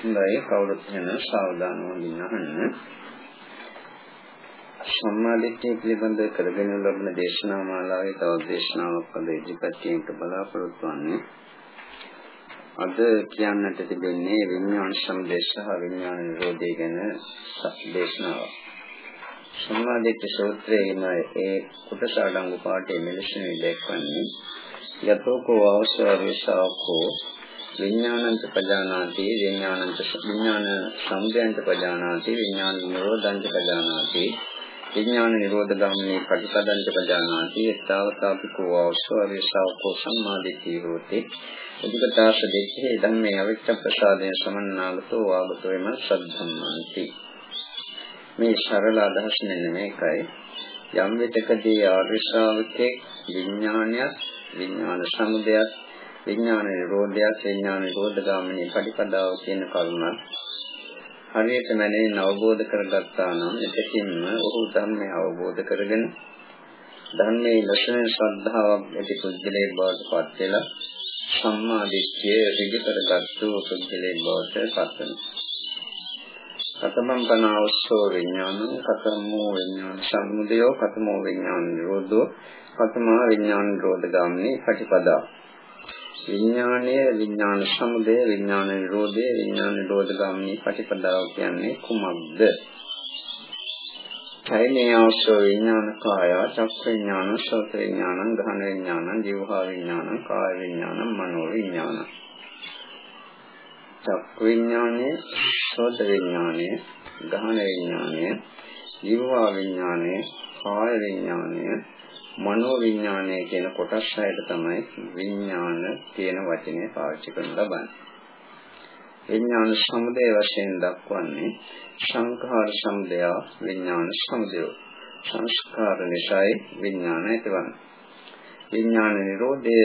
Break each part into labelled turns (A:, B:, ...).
A: හොඳයි. කවුරුත් වෙන සාවධානව ඉන්නහන්න සම්මාදිට්ඨිය පිළිබඳ කරගෙන ලබන දේශනා මාලාවේ තවත් දේශනාවක් අද ඉදිරිපත් කිරීමට බලාපොරොත්තු වෙන්නේ. අද කියන්නට තිබෙන්නේ විඥාන සම්දේශ සහ විඥාන නිරෝධය ගැන දේශනාවක් සම්මාදිට්ඨි සූත්‍රයේ ඒ කුටස අඩංගු පාඩේ මෙලෙසින් දක්වන්නේ. යතෝකෝ අවශ්‍යවේශාවකෝ විඥානංච පජානාති විඥානංච විඥාන සම්දයන්ච පජානාති විඥාන නිරෝධංච පජානාති විඥාන නිරෝධ ගාමිනී පටිපදංච පජානාති ඊතාවතාපිකෝ අවශ්‍යවේශාවකෝ සම්මාදිට්ඨිය හෝති. උද්ගතාස දෙකේ ධම්මේ අවිච්ඡ ප්‍රසාදයෙන් සමන්නාගතෝ ආගතෝ එම සද්ධම්මන්ති. මේ සරල අදහස් නෙමෙයි මේකයි. යම් විටකදී ආර්ය ශ්‍රාවකේ විඥානයත් විඥාන සමුදයත් විඥාන නිරෝධයත් විඥාන නිරෝධ ගාමිනී පටිපදාව කියන කරුණ හරියට මැනවින් අවබෝධ කරගත්තා නම් එතකින්ම ඔහු ධර්මය අවබෝධ කරගෙන ධර්මයේ ලක්ෂණ ශ්‍රද්ධාවක් ඇති පුද්ගලයෙක් බවට පත් වෙලා සම්මා දිට්ඨිය ඍජු කරගත්තු පුද්ගලයෙක් බවට පත් වෙනවා. කතමං පනාවස්සෝ විඥානං කතමෝ විඥාන සම්මුදයෝ කතමෝ විඥාන නිරෝධෝ කතමා විඥාන නිරෝධ ගාමිනී පටිපදා විඥානය විඥාන සමුදය විඥාන නිරෝධය විඥාන නිරෝධ ගාමිනී පටිපදාව කියන්නේ කුමක්ද? කයිනේ ආශ්‍රව විඥාන කාය චක්ඛ විඥාන සෝත විඥාන ගහන විඥාන ජීවහා විඥාන කාය විඥාන මනෝ විඥාන චක්ඛ විඥානයේ සෝත විඥානයේ ගහන විඥානයේ ජීවහා විඥානයේ කාය විඥානයේ මනෝ විඥානය කියන කොටස් හයට තමයි විඥාන කියන වචනේ පාවිච්චි කරන ලබන්නේ. විඥාන සමුදය වශයෙන් දක්වන්නේ සංඛාර සමුදය විඥාන සමුදය. සංස්කාර නිසායි විඥාන ඇතිවන්නේ. විඥාන නිරෝධය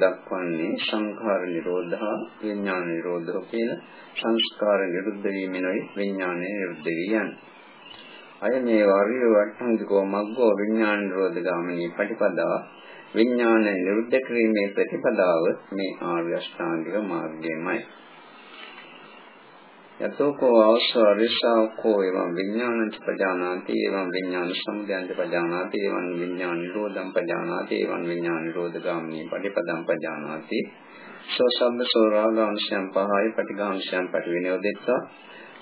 A: දක්වන්නේ සංඛාර නිරෝධා විඥාන නිරෝධෝ කියන සංස්කාර නිරුද්ධ වීමෙනුයි විඥානය නිරුද්ධ වී යන්නේ. අය මේ වරිය වට්ටංගිකෝ මග්ගෝ විඥාන නිරෝධ ගාමිනී ප්‍රතිපදාව විඥාන නිරුද්ධ කිරීමේ ප්‍රතිපදාව මේ ආර්ය අෂ්ටාංගික මාර්ගයමයි. යතෝකෝ අවශ්‍යරිසාවකෝ එවං විඥානං පජානාති එවං විඥාන සමුදයං පජානාති එවං විඥාන නිරෝධං පජානාති එවං විඥාන නිරෝධ ගාමිනී ප්‍රතිපදං පජානාති සෝ සම්බ සෝ රාගාංශයන් පහයි පටිඝාංශයන් පටිවිනෝදෙත්තා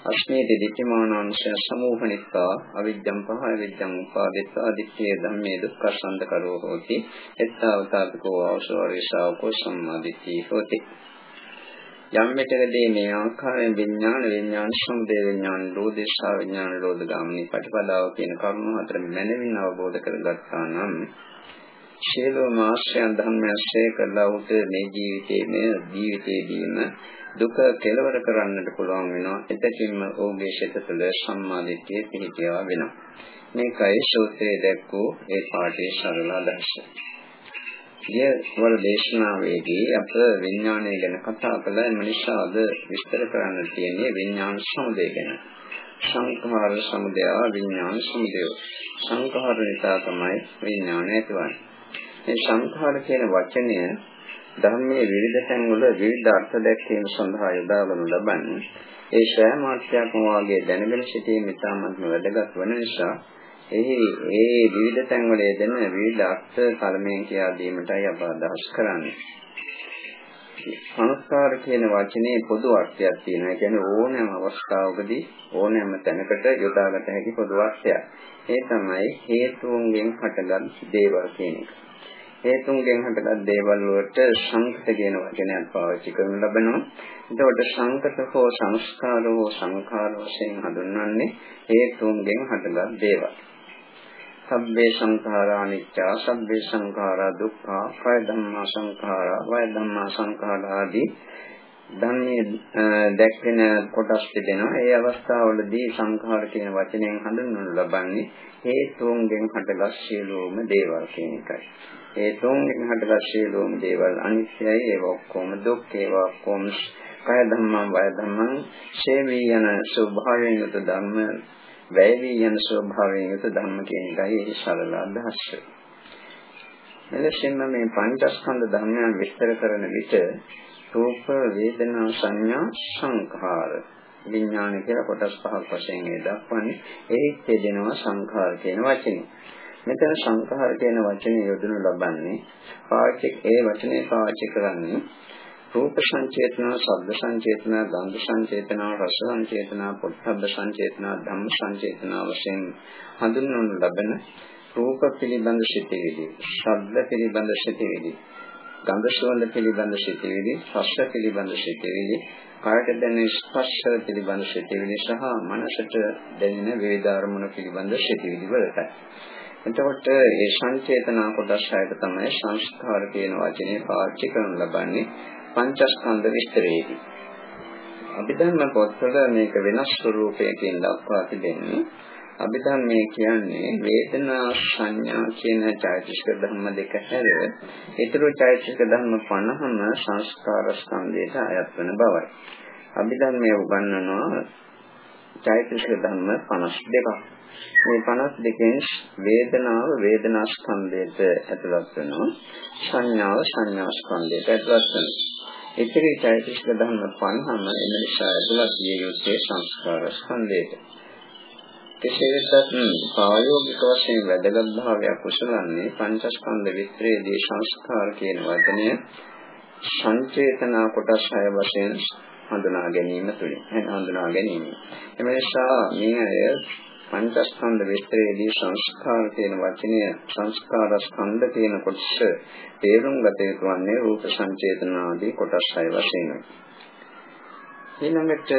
A: අස්මේති දිට්ඨිමානාංශය සමූහනිත්වා අවිද්‍යං පහ අවිද්‍යං උපාදිත්වා දිට්ඨිය ධම්මේ දුක්ඛ සම්දකරෝ හෝති. එත්තාවතාවකෝ අවසෝරිසාවකෝ සම්මාදිට්ඨි හෝති. යම් මෙතකදී මේ ආකාරයෙන් විඥාන විඥාන සම්දේ විඥාන රෝධේශා විඥාන රෝධ ගාමිනී ප්‍රතිපදාව කියන කරුණු හතර මනමින් අවබෝධ කරගත්තා නම් ශීලෝ මාශ්‍රයන් ධර්මයන්සේ කළා උට මේ ජීවිතයේ ජීවිතයේදීම දුක කෙලවර කරන්නට පුළුවන් වෙනවා එතකින්ම ඔහුගේ ශිත තුළ සම්මාදිට්ඨිය පිහිටියා වෙනවා මේකයි සූත්‍රයේ දැක්වූ ඒ පාඩේ සරල අදහස. ඊය වල දේශනාවේදී අප විඥානය ගැන කතා කළා එම නිසා අද විස්තර කරන්න තියෙන්නේ විඥාන සමුදය ගැන. සංඛාර සමුදය විඥාන සමුදය. සංඛාර නිසා තමයි විඥානය ඇතිවන්නේ. මේ සංඛාර කියන වචනය ධර්මයේ විවිධ තැන්වල විවිධ අර්ථ දැක්වීම සඳහා යොදාගනු ලබන්නේ ඒ සෑම අර්ථයක්ම වාගේ දැනගෙන සිටීම ඉතාමත්ම වැදගත් වන නිසා එහි ඒ විවිධ තැන්වල යෙදෙන විවිධ අර්ථ කලමෙන් කියා දීමටයි අප අදහස් කරන්නේ. සංස්කාර කියන වචනේ පොදු අර්ථයක් තියෙනවා. ඒ කියන්නේ ඕනෑම අවස්ථාවකදී ඕනෑම තැනකට යොදාගත හැකි පොදු අර්ථයක්. ඒ තමයි හේතුන්ගෙන් හටගත් දේවල් කියන එක. හේතුන්ගෙන් හටගත් දේවල් වලට සංකත කියන වචනයක් පාවිච්චි කරනු ලබනවා. එතකොට සංකත හෝ සංස්කාර හෝ සංඛාර වශයෙන් හඳුන්වන්නේ හේතුන්ගෙන් හටගත් දේවල්. සබ්බේ සංඛාරා අනිච්චා සබ්බේ සංඛාරා දුක්ඛා කය ධම්මා සංඛාරා වය ධම්මා සංඛාරා ආදී ධර්මයේ දැක්වෙන කොටස් තිබෙනවා. ඒ අවස්ථාවවලදී සංඛාර කියන වචනයෙන් හඳුන්වනු ලබන්නේ හේතුන්ගෙන් හටගත් සියලුම දේවල් කියන එකයි. හේතුන්ගෙන් හටගත් සියලුම දේවල් අනිත්‍යයි ඒව ඔක්කොම දුක් ඒව ඔක්කොම කය ධම්මං වය ධම්මං ශේවී යන ස්වභාවයෙන් යුත ධර්ම වැය වී යන ස්වභාවයෙන් යුත ධර්ම කියන එකයි ඒ සරල අදහස. මෙලෙසින්ම මේ පංචස්කන්ධ ධර්මයන් විස්තර කරන විට රූප වේදනා සංඥා සංඛාර විඥාන කියලා කොටස් පහක් වශයෙන් ඒ දක්වන්නේ ඒත් දෙනවා සංඛාර කියන වචනේ. මෙතන සංඛාර කියන වචනේ යොදනු ලබන්නේ පාවිච්චි ඒ වචනේ පාවිච්චි කරන්නේ රූප සංචේතන, ශබ්ද සංචේතන, ගන්ධ සංචේතන, රස සංචේතන, පොට්ටබ්බ සංචේතන, ධම්ම සංචේතන වශයෙන් හඳුන්වනු ලබන රූප පිළිබඳ සිටිවිලි, ශබ්ද පිළිබඳ සිටිවිලි, ගන්ධ සුවඳ පිළිබඳ සිටිවිලි, රස පිළිබඳ සිටිවිලි, කායට දැනෙන ස්පර්ශ පිළිබඳ සිටිවිලි සහ මනසට දැනෙන වේද අරමුණු පිළිබඳ සිටිවිලි වලටයි. එතකොට ඒ සංචේතනා කොටස් හයට තමයි සංස්කාර කියන වචනේ පාවිච්චි කරනු ලබන්නේ පංචස්කන්ධ විස්තරයේදී. අභිධර්ම පොත්වල මේක වෙනස් ස්වරූපයකින් දක්වා තිබෙන්නේ අභිධර්මයේ කියන්නේ වේදනා සංඥා කියන චෛතසික ධර්ම දෙක හැර ඊතර චෛතසික ධර්ම 50ම සංස්කාර ස්කන්ධයට අයත් වන බවයි. අභිධර්මයේ උගන්වනවා චෛතසික ධර්ම 52ක්. මේ 52කින් වේදනාව වේදනා ස්කන්ධයට ඇතුළත් වෙනවා. සංඥාව සංඥා ස්කන්ධයට ඇතුළත් වෙනවා. ඉතිරි චෛතසික ධර්ම 50ම එන නිසා ඇතුළත් විය යුත්තේ සංස්කාර ස්කන්ධයට. කෙසේ වෙතත් ප්‍රායෝගික වශයෙන් වැදගත් භාවයක් කුසලන්නේ පංචස්කන්ධ විස්තරයේදී සංස්කාර කියන වචනය සංචේතනා කොටස් හය වශයෙන් හඳුනා ගැනීම තුළින් හඳුනා ගැනීම. එම නිසා මේ අය පංචස්කන්ධ විස්තරයේදී සංස්කාර කියන වචනය සංස්කාර ස්කන්ධ කියන කොටස තේරුම් ගත යුතු වන්නේ රූප සංචේතන ආදී කොටස් හය වශයෙන්. ඊළඟට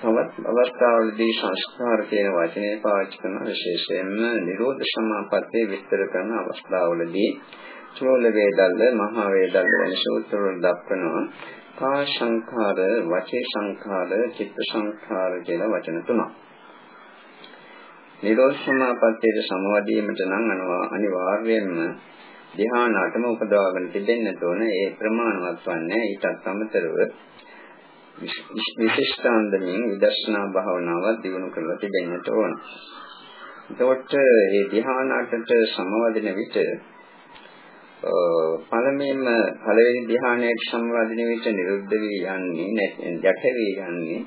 A: තවත් අවස්ථාවලදී සංස්කාර කියන වචනේ පාවිච්චි කරන විශේෂයෙන්ම නිරෝධ සමාපත්තිය විස්තර කරන අවස්ථාවලදී චෝල වේදල්ල මහා වේදල්ල වැනි සූත්‍රවල දක්වනවා කා සංඛාර වචේ සංඛාර චිත්ත සංඛාර කියලා වචන තුනක්. නිරෝධ සමාපත්තියට සමවදීමට නම් අනවා අනිවාර්යයෙන්ම ධ්‍යාන අටම උපදවාගෙන තිබෙන්නට ඕන ඒ ප්‍රමාණවත් වන්නේ ඊටත් අමතරව විශිෂ්ටාන්දමින් විදර්ශනා භාවනාවක් දිනු කරලා තිබෙන්නට ඕන. එතකොට මේ ධ්‍යාන අටට සමවදින විට පළමුවෙන්ම පළවෙනි ධ්‍යානයේ සම්වදින විට නිරුද්ධ වී යන්නේ නැත්නම් යට වී යන්නේ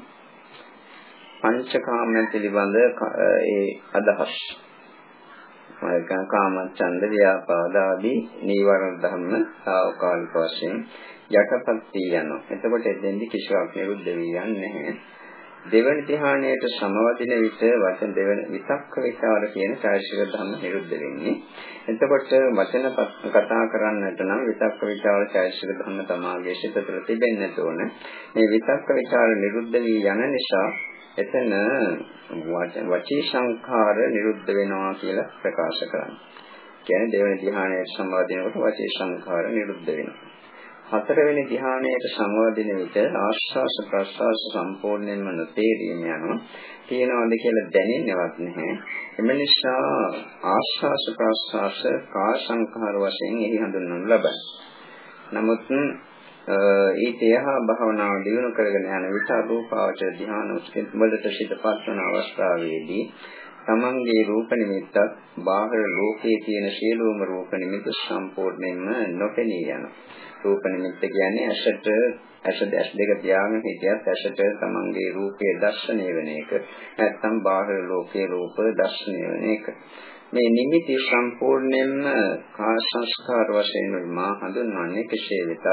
A: පංචකාම පිළිබඳ ඒ අදහස් කාම ඡන්ද ව්‍යාපාද ආදී නීවරණ ධර්ම සාවකාලික වශයෙන් යටපත් වී යනවා. එතකොට එතෙන්දි කිසිවක් නිරුද්ධ වී යන්නේ නැහැ. දෙවන ධ්‍යානයට සමවදින විට වචන දෙවන විතක්ක විචාර කියන චෛතසික ධර්ම නිරුද්ධ වෙන්නේ. එතකොට වචන කතා කරන්නට නම් විතක්ක විචාර චෛතසික ධර්ම තමාගේ සිත තුළ තිබෙන්නට ඕන. මේ විතක්ක විචාර නිරුද්ධ වී යන නිසා එතන වචී සංඛාර නිරුද්ධ වෙනවා කියලා ප්‍රකාශ කරනවා. කියන්නේ දෙවෙනි ධ්‍යානයේ සම්වාදිනකොට වචී සංඛාර නිරුද්ධ වෙනවා. හතරවෙනි ධ්‍යානයට සම්වාදින විට ආශ්වාස ප්‍රශ්වාස සම්පූර්ණයෙන්ම නොතේරීම යනවා. තියනවාද කියලා දැනෙන්නේවත් නැහැ. එම නිසා ආශ්වාස ප්‍රශ්වාස කා සංඛාර වශයෙන් එහි හඳුන්වනු ලබයි. නමුත් ඊට එහා භාවනාව දියුණු කරගෙන යන විට රූපාවචර ධ්‍යාන වලට සිතපත් වන අවස්ථාවේදී තමන්ගේ රූප නිමිත්තත් බාහිර ලෝකයේ තියෙන සියලුම රූප නිමිත්ත සම්පූර්ණයෙන්ම නොපෙනී යනවා. රූප නිමිත්ත කියන්නේ ඇසට ඇස දැස් දෙක තියාගෙන හිටියත් ඇසට තමන්ගේ රූපයේ දර්ශනය වෙන එක. නැත්නම් බාහිර ලෝකයේ රූප දර්ශනය වෙන එක. මේ නිමිති සම්පූර්ණයෙන්ම කාය සංස්කාර වශයෙන් මා හඳුන්වන්නේ කෙසේ වෙතත්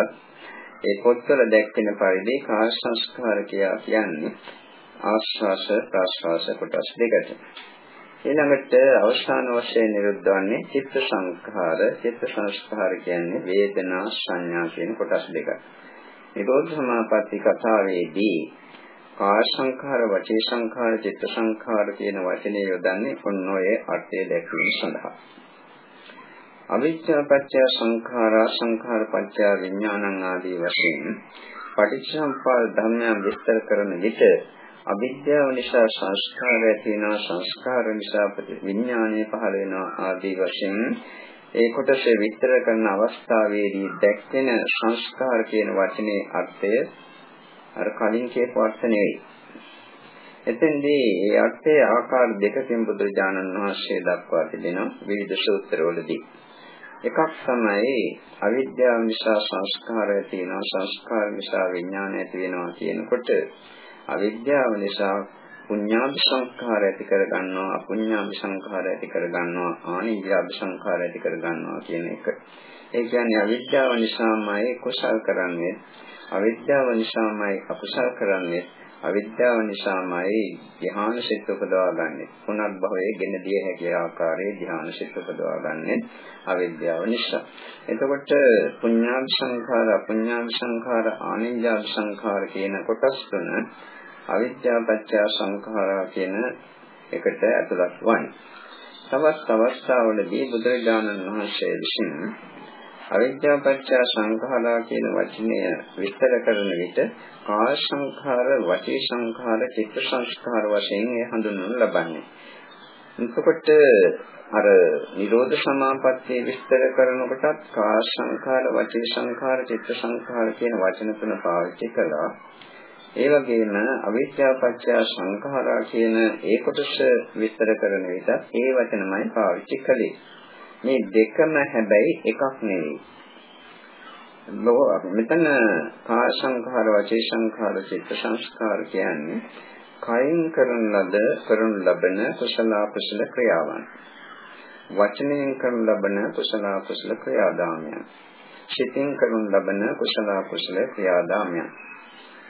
A: ඒ පොත්වල දැක්වෙන පරිදි කාය සංස්කාර කියා කියන්නේ ආස්වාස ප්‍රාස්වාස කොටස් දෙකට. ඊළඟට අවසාන වශයෙන් නිරුද්ධ වන්නේ චිත්ත සංඛාර. චිත්ත සංස්කාර කියන්නේ වේදනා සංඥා කියන කොටස් දෙක. නිරෝධ සමාපatti කතාවේදී කාය සංඛාර, වචී සංඛාර, චිත්ත සංඛාර කියන වචනේ යොදන්නේ ඔන්න ඔය අර්ථය දැක්වීම සඳහා. අවිද්‍යා පත්‍ය සංඛාරා සංඛාර පත්‍ය විඥානං ආදී වශයෙන් පටිච්චසමුප්පාද ධර්මයන් විස්තර කරන විට අවිද්‍යාව නිසා සංස්කාර ඇති වෙනවා සංස්කාර නිසා විඥානය පහළ වෙනවා ආදී වශයෙන් ඒ කොටස විස්තර කරන අවස්ථාවේදී දැක්වෙන සංස්කාර කියන වචනේ අර්ථය අර කලින් කියපු අර්ථ නෙවෙයි. එතෙන්දී ඒ අර්ථයේ ආකාර දෙකකින් බුදුරජාණන් වහන්සේ දක්වා තිබෙනවා විවිධ සූත්‍රවලදී. එකක් තමයි අවිද්‍යාව නිසා සංස්කාර ඇති වෙනවා සංස්කාර නිසා විඥාන ඇති වෙනවා කියනකොට අවිද්‍යාව නිසා පුඤ්ඤාභි සංඛාර ඇති කර ගන්නවා අපුඤ්ඤාභි සංඛාර ඇති කර ගන්නවා ආනිජ්ජාභි සංඛාර ඇති කර ගන්නවා කියන එක. ඒ කියන්නේ අවිද්‍යාව නිසාමයි කුසල් කරන්නේ අවිද්‍යාව නිසාමයි අකුසල් කරන්නේ අවිද්‍යාව නිසාමයි ධ්‍යාන සිත් උපදවා ගන්නෙ. පුනර්භවයේ ගෙන දිය හැකි ආකාරයේ ධ්‍යාන සිත් උපදවා ගන්නෙ අවිද්‍යාව නිසා. එතකොට පුඤ්ඤාභි සංඛාර අපුඤ්ඤාභි සංඛාර ආනිජ්ජාභි සංඛාර කියන කොටස් තුන අවිද්‍යාව පත්‍ය සංඛාරා කියන එකට ඇතුළත් වන්නේ. තවත් අවස්ථාවලදී බුදුරජාණන් වහන්සේ විසින් අවිද්‍යාව පත්‍ය සංඛාරා කියන වචනය විස්තර කරන විට කාය සංඛාර, වචී සංඛාර, චිත්ත සංස්කාර වශයෙන් ඒ හඳුන්වනු ලබන්නේ. එතකොට අර නිරෝධ සමාපත්තිය විස්තර කරනකොටත් කාය සංඛාර, වචී සංඛාර, චිත්ත සංඛාර කියන වචන තුන පාවිච්චි කළා. ඒ වගේම අවිද්‍යාව පත්‍ය සංඛාරා කියන ඒ කොටස විස්තර කරන විට ඒ වචනමයි පාවිච්චි කළේ. මේ දෙකම හැබැයි එකක් නෙවෙයි. මෙතන කාය සංඛාර, වචේ සංඛාර, චිත්ත සංස්කාර කියන්නේ කයින් කරන ලද කරන ලබන කුසල කුසල ක්‍රියාවන්. වචනයෙන් කරන ලබන කුසල කුසල ක්‍රියාදාමයන්. සිතින් කරන ලබන කුසල කුසල ක්‍රියාදාමයන්.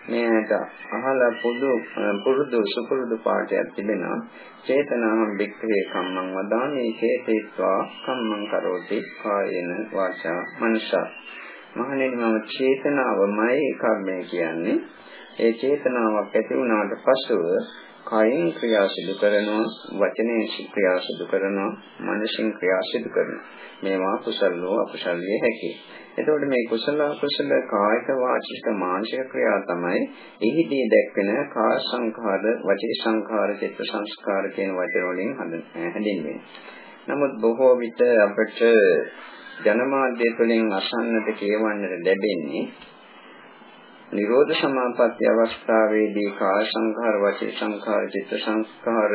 A: මේකට අහලා පොදු පුරුදු සුපුරුදු පාඩයක් තිබෙනවා. චේතනාහම් වික්‍රේ කම්මං වදාමේ. චේතේත්වා කම්මං කරෝති. කායේන වාචා මනසා. මහණෙනි මම චේතනාවමයි කර්මය කියන්නේ. ඒ චේතනාවක් ඇති වුණාට පසුව කයින් ක්‍රියා සිදු කරනවා වචනයෙන් ක්‍රියා සිදු කරනවා මනසින් ක්‍රියා සිදු කරනවා. මේවා කුසලෝ අකුසල්යේ හැකි. එතකොට මේ කුසල අකුසල කායික වාචික මානසික ක්‍රියා තමයි එහිදී දැක්වෙන කාය සංඛාර වචී සංඛාර චිත්ත සංස්කාර කියන වචන වලින් හැඳින්වෙන්නේ. නමුත් බොහෝ විට අපට ජනමාධ්‍ය තුළින් අසන්නට කියවන්නට ලැබෙන්නේ නිරෝධ සමාපatti අවස්ථාවේදී කාය සංඛාර වචී සංඛාර චිත්ත සංස්කාර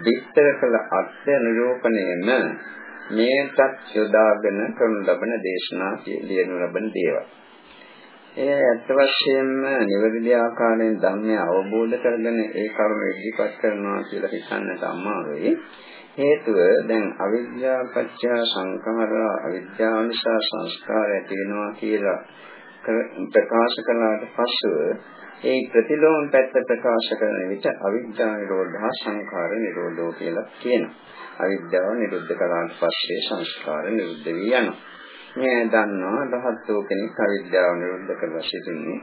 A: විස්තර කළ අර්ථ නිරූපණයම මේකත් යොදාගෙන කරනු ලබන දේශනා ලියනු ලබන දේවල්. ඒ ඇත්ත වශයෙන්ම නිවැරදි ආකාරයෙන් ධර්මය අවබෝධ කරගෙන ඒ කරුණ ඉදිරිපත් කරනවා කියලා හිතන්නට අමාරුයි. හේතුව දැන් අවිද්‍යාව පත්‍ය සංඛාර අවිද්‍යාව නිසා සංස්කාර ඇති වෙනවා කියලා ප්‍රකාශ කළාට පසුව ඒ ප්‍රතිලෝම පැත්ත ප්‍රකාශ කරන විට අවිද්‍යා නිරෝධා සංඛාර නිරෝධෝ කියලා කියනවා. අවිද්‍යාව නිරුද්ධ කළාට පස්සේ සංස්කාර නිරුද්ධ වී යනවා. මේ දන්නවා රහත්ෝ කෙනෙක් අවිද්‍යාව නිරුද්ධ කරලා සිටින්නේ.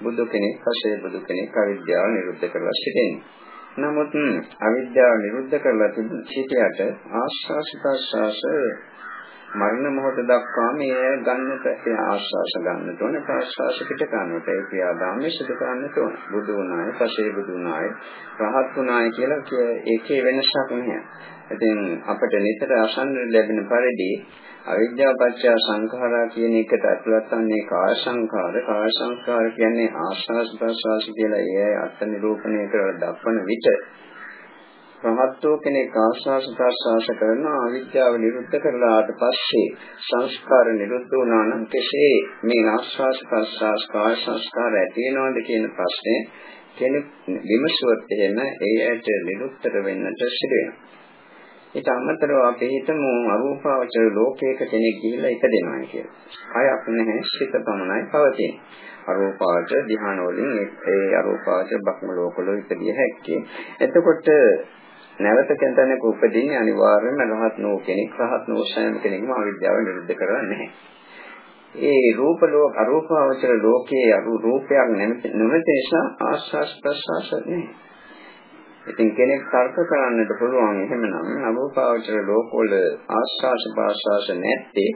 A: බුදු කෙනෙක් පස්සේ බුදු කෙනෙක් අවිද්‍යාව නිරුද්ධ කරලා සිටින්නේ. නමුත් අවිද්‍යාව නිරුද්ධ කරලා සිටියට ආස්වාස ප්‍රසආස මරණ මොහොත දක්වා මේ ගන්නට ආශ්වාස ගන්නට ඕන ප්‍රශ්වාස පිට ගන්නට. ඒ ක්‍රියාදාමයේ සිදු කරන්නට ඕන. බුදු වුණාය පසේ බුදු වුණාය රහත් වුණාය කියලා ඒකේ වෙනසක් නැහැ. ඉතින් අපිට නිතර අසන්න ලැබෙන පරිදි අවිද්‍යාව පත්‍ය සංඛාරා කියන එකට අතුලත් වන්නේ කාය සංඛාර. කාය සංඛාර කියන්නේ ආශ්වාස ප්‍රශ්වාස කියලා ඒ අර්ථ නිරූපණය කරලා දක්වන විට රහත්ෝ කෙනෙක් ආශාස ප්‍රසආස කරන අවිද්‍යාව නිරුද්ධ කරලාට පස්සේ සංස්කාර නිරුද්ධ වුණා නම් කෙසේ මේ ආශාස ප්‍රසආස කාය සංස්කාර ඇති වෙනවද කියන ප්‍රශ්නේ කෙනෙක් විමසුවොත් එහෙම ඒ ඇට නිරුත්තර වෙන්නට සිදු වෙනවා. ඊට අමතරව අපි හිතමු අරූපාවචර ලෝකයක කෙනෙක් ගිහිල්ලා ඉපදෙනවා කියලා. අයක් නැහැ සිත පමණයි පවතින. අරූපාවචර ධ්‍යාන වලින් ඒ අරූපාවචර බක්ම ලෝකවල ඉපදිය හැක්කේ. එතකොට නැවත කෙනෙක් උපදින්නේ අනිවාර්යයෙන්ම රහත් නෝ කෙනෙක් රහත් නෝ සෑම කෙනෙක්ම අවිද්‍යාව නිරුද්ධ කරන්නේ නැහැ. ඒ රූප ලෝක අරූපාවචර ලෝකයේ අරු රූපයක් නැමෙත නිසා ආස්වාස් ප්‍රසවාස නැහැ. ඉතින් කෙනෙක් තර්ක කරන්නට පුළුවන් එහෙමනම් අරූපාවචර ලෝකවල ආස්වාස් ප්‍රසවාස නැත්තේ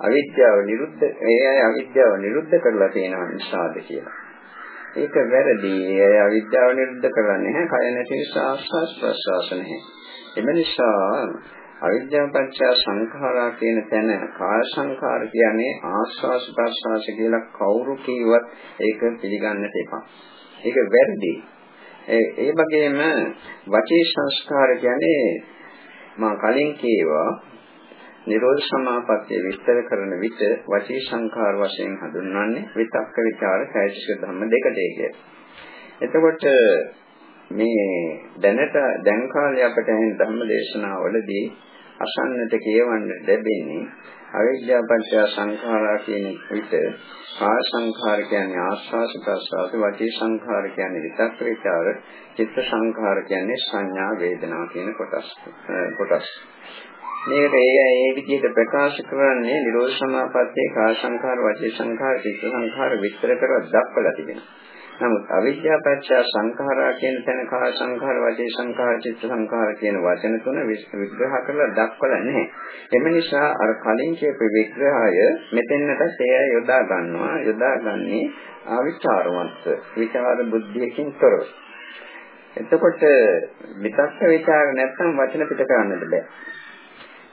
A: අවිද්‍යාව නිරුද්ධ ඒ අය අවිද්‍යාව නිරුද්ධ කරලා තියෙන නිසාද කියලා. ඒක වැරදි. ඒ අවිද්‍යාව නිරුද්ධ කරන්නේ නැහැ. කය නැති නිසා ආස්වාස් ප්‍රසවාස නැහැ. එම නිසා අවිද්‍යාව පත්‍ය සංඛාරා කියන තැන කාය සංඛාර කියන්නේ ආස්වාස් ප්‍රසවාස කියලා කවුරු කිව්වත් ඒක පිළිගන්නට එපා. ඒක වැරදි. ඒ ඒ වගේම වචී සංස්කාර කියන්නේ මා කලින් කීවා නිරෝධ සමාපත්තිය විස්තර කරන විට වචී සංඛාර වශයෙන් හඳුන්වන්නේ විතක්ක ਵਿਚාර සායිසික ධර්ම දෙකටයි කියලා. එතකොට මේ දැනට දැන් කාලේ අපට ඇහෙන ධර්ම දේශනාවලදී අසන්නට කියවන්න ලැබෙන්නේ අවිද්‍යාපත්‍ය සංඛාරා කියන විට ආ සංඛාර කියන්නේ ආස්වාස ප්‍රසආස වචී සංඛාර කියන්නේ විතක් විචාර චිත්ත සංඛාර කියන්නේ සංඥා වේදනා කියන කොටස් කොටස් මේකට ඒ ඒ විදිහට ප්‍රකාශ කරන්නේ නිරෝධ සමාපත්තියේ කා සංඛාර වචී සංඛාර චිත්ත සංඛාර විස්තර කරලා දක්වලා තිබෙනවා නමුත් අවිද්‍යා පත්‍ය සංඛාරා කියන තැන කා සංඛාර වචේ සංඛාර චිත්ත සංඛාර කියන වචන තුන විග්‍රහ කරලා දක්වලා නැහැ. එම නිසා අර කලින් කියපු විග්‍රහය මෙතෙන්නට එය යොදා ගන්නවා. යොදාගන්නේ අවිචාරවන්ත විචාර බුද්ධියකින් තොරව. එතකොට විතක්ක විචාර නැත්නම් වචන පිට කරන්නට බෑ.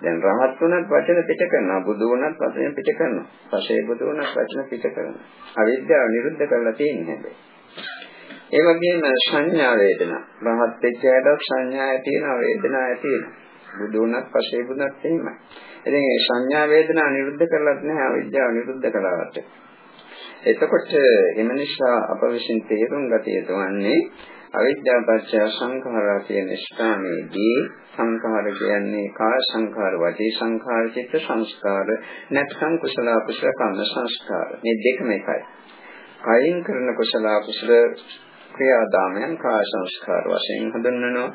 A: දැන් රහත් වුණත් වචන පිට කරනවා බුදු වුණත් වචන පිට කරනවා පසේ බුදු වුණත් වචන පිට කරනවා අවිද්‍යාව නිරුද්ධ කරලා තියෙන්නේ හැබැයි ඒ වගේම සංඥා වේදනා. රහත් වෙච්ච අයට සංඥා ඇති වෙනවා වේදනා ඇති වෙනවා. බුදු වුණත් පස්සේ බුණත් එහෙමයි. ඉතින් මේ සංඥා වේදනා නිරුද්ධ කරලත් නැහැ අවිද්‍යාව නිරුද්ධ කළාට. එතකොට එම නිසා අප විසින් තේරුම් ගත යුතු වන්නේ අවිද්‍යාව පත්‍ය සංඛාරා කියන ස්ථානයේදී සංඛාර කියන්නේ කාය සංඛාර, වාචී සංඛාර, චිත්ත සංස්කාර, නැත්නම් කුසල අකුසල කර්ම සංස්කාර. මේ දෙකම එකයි. කයින් කරන කුසල අකුසල ක්‍රියාදාමයන් කාය සංස්කාර වශයෙන් හඳුන්වනවා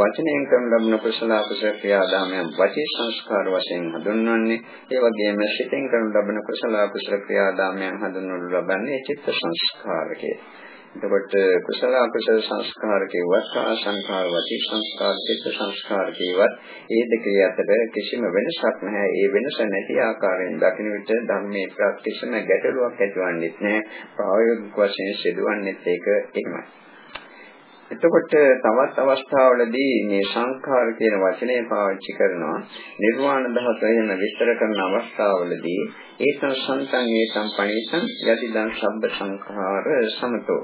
A: වචනයෙන් කරන ලබන කුසල අකුසල ක්‍රියාදාමයන් වචී සංස්කාර වශයෙන් හඳුන්වන්නේ ඒ වගේම සිතෙන් කරන ලබන කුසල අකුසල ක්‍රියාදාමයන් හඳුන්වනු ලබන්නේ චිත්ත සංස්කාරකේ එතකොට කුසල අකුසල සංස්කාර කියවත් කා සංස්කාර වචී සංස්කාර චිත්ත සංස්කාර කියවත් ඒ දෙකේ අතර කිසිම වෙනසක් නැහැ. ඒ වෙනස නැති ආකාරයෙන් දකින්න විට ධම්මේ ප්‍රත්‍යක්ෂම ගැටලුවක් ඇතිවන්නේ නැහැ. ප්‍රායෝගික වශයෙන් සිදුවන්නේත් ඒක එහෙමයි. එතකොට තවත් අවස්ථාවලදී මේ සංඛාර කියන වචනය පාවිච්චි කරනවා නිර්වාණ ධාතුව එහෙම විස්තර කරන අවස්ථාවලදී ඒකං සන්තං ඒකං පණිතං යතිදං සබ්බ සංඛාර සමතෝ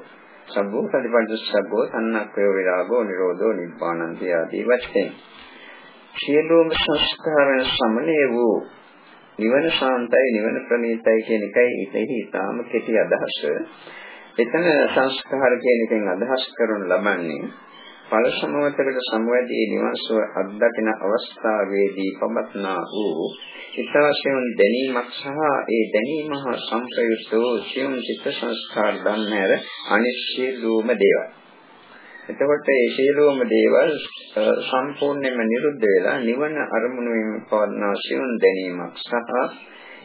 A: සබ්බෝ සතිපට්ඨ සබ්බෝ සන්නක්ඛයෝ විරාගෝ නිරෝධෝ නිබ්බානන්ති ආදී වචෙන් සියලුම සංස්කාරන සමනය වූ නිවන ශාන්තයි නිවන ප්‍රණීතයි කියන එකයි ඉතෙහි ඊටාම කෙටි අදහස. එතන සංස්කාර කියන එකෙන් අදහස් කරනු ලබන්නේ ඵල සමවතකට සමවැදී නිවන්සව අත්දකින අවස්ථාවේදී පමත්නා වූ ඉතාවශ්‍යම දැනීමක් සහ ඒ දැනීම හා සංප්‍රයුක්ත වූ සියුම් චිත්ත සංස්කාර ධර්මයර අනිශ්චිතූම දේවල්. එතකොට මේ සියලුම දේවල් සම්පූර්ණයෙන්ම නිරුද්ධ වෙලා නිවන අරමුණුවෙන් පවර්ණා සියුම් දැනීමක් සහ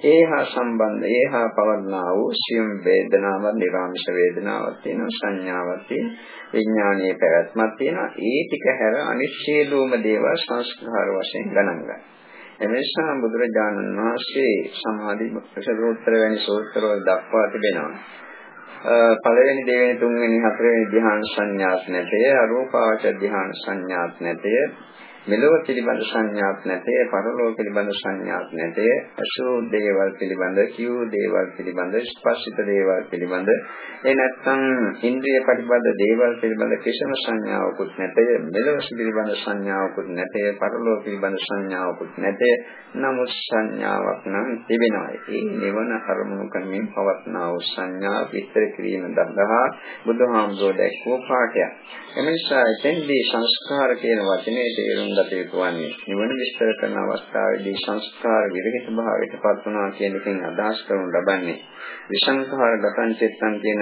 A: ඒහා සම්බන්ධ ඒහා පවර්ණා වූ සියුම් වේදනාවක් නිරාමිෂ වේදනාවක් තියෙනවා සංඥාවක් තියෙනවා විඥානීය පැවැත්මක් තියෙනවා. ඒ ටික හැර අනිත් සියලුම දේවල් සංස්කාර වශයෙන් ගණන් ගන්නවා එමේෂා බුදුරජාණන් වහන්සේ සමාධි ප්‍රසරෝත්තර වැනි සූත්‍රවල දක්වා තිබෙනවා. පළවෙනි දෙවෙනි තුන්වෙනි හතරවෙනි ධ්‍යාන සංඥාත් නැතේ අරූපාවච ධ්‍යාන සංඥාත් නැතේ මෙලොව පිළිබඳ සංඥාවක් නැතේ පරලෝක පිළිබඳ සංඥාවක් නැතේ අසෝ දේවල් පිළිබඳ කියූ දේවල් පිළිබඳ ස්පර්ශිත දේවල් පිළිබඳ ඒ නැත්නම් ඉන්ද්‍රිය ප්‍රතිබද්ධ දේවල් පිළිබඳ කිසිම සංඥාවකුත් නැතේ මෙලොව පිළිබඳ සංඥාවකුත් නැතේ පරලෝක පිළිබඳ සංඥාවකුත් නැතේ නමුත් සංඥාවක් නම් තිබෙනවා. ඒ නිවන අරමුණු කරමින් පවත්නා වූ සංඥා විස්තර කිරීම දක්වා බුදුහාමුදුරුවෝ දැක්වූ පාඩයක්. එනිසා එතෙන්දී සංස්කාර කියන වචනේ තේරුම් තේරුම් ගත යුතු වන්නේ නිවන විස්තර කරන අවස්ථාවේදී සංස්කාර විරහිත භාවයට පත් වුණා කියන එකෙන් අදහස් කරනු ලබන්නේ විසංඛාර ගතං චිත්තං කියන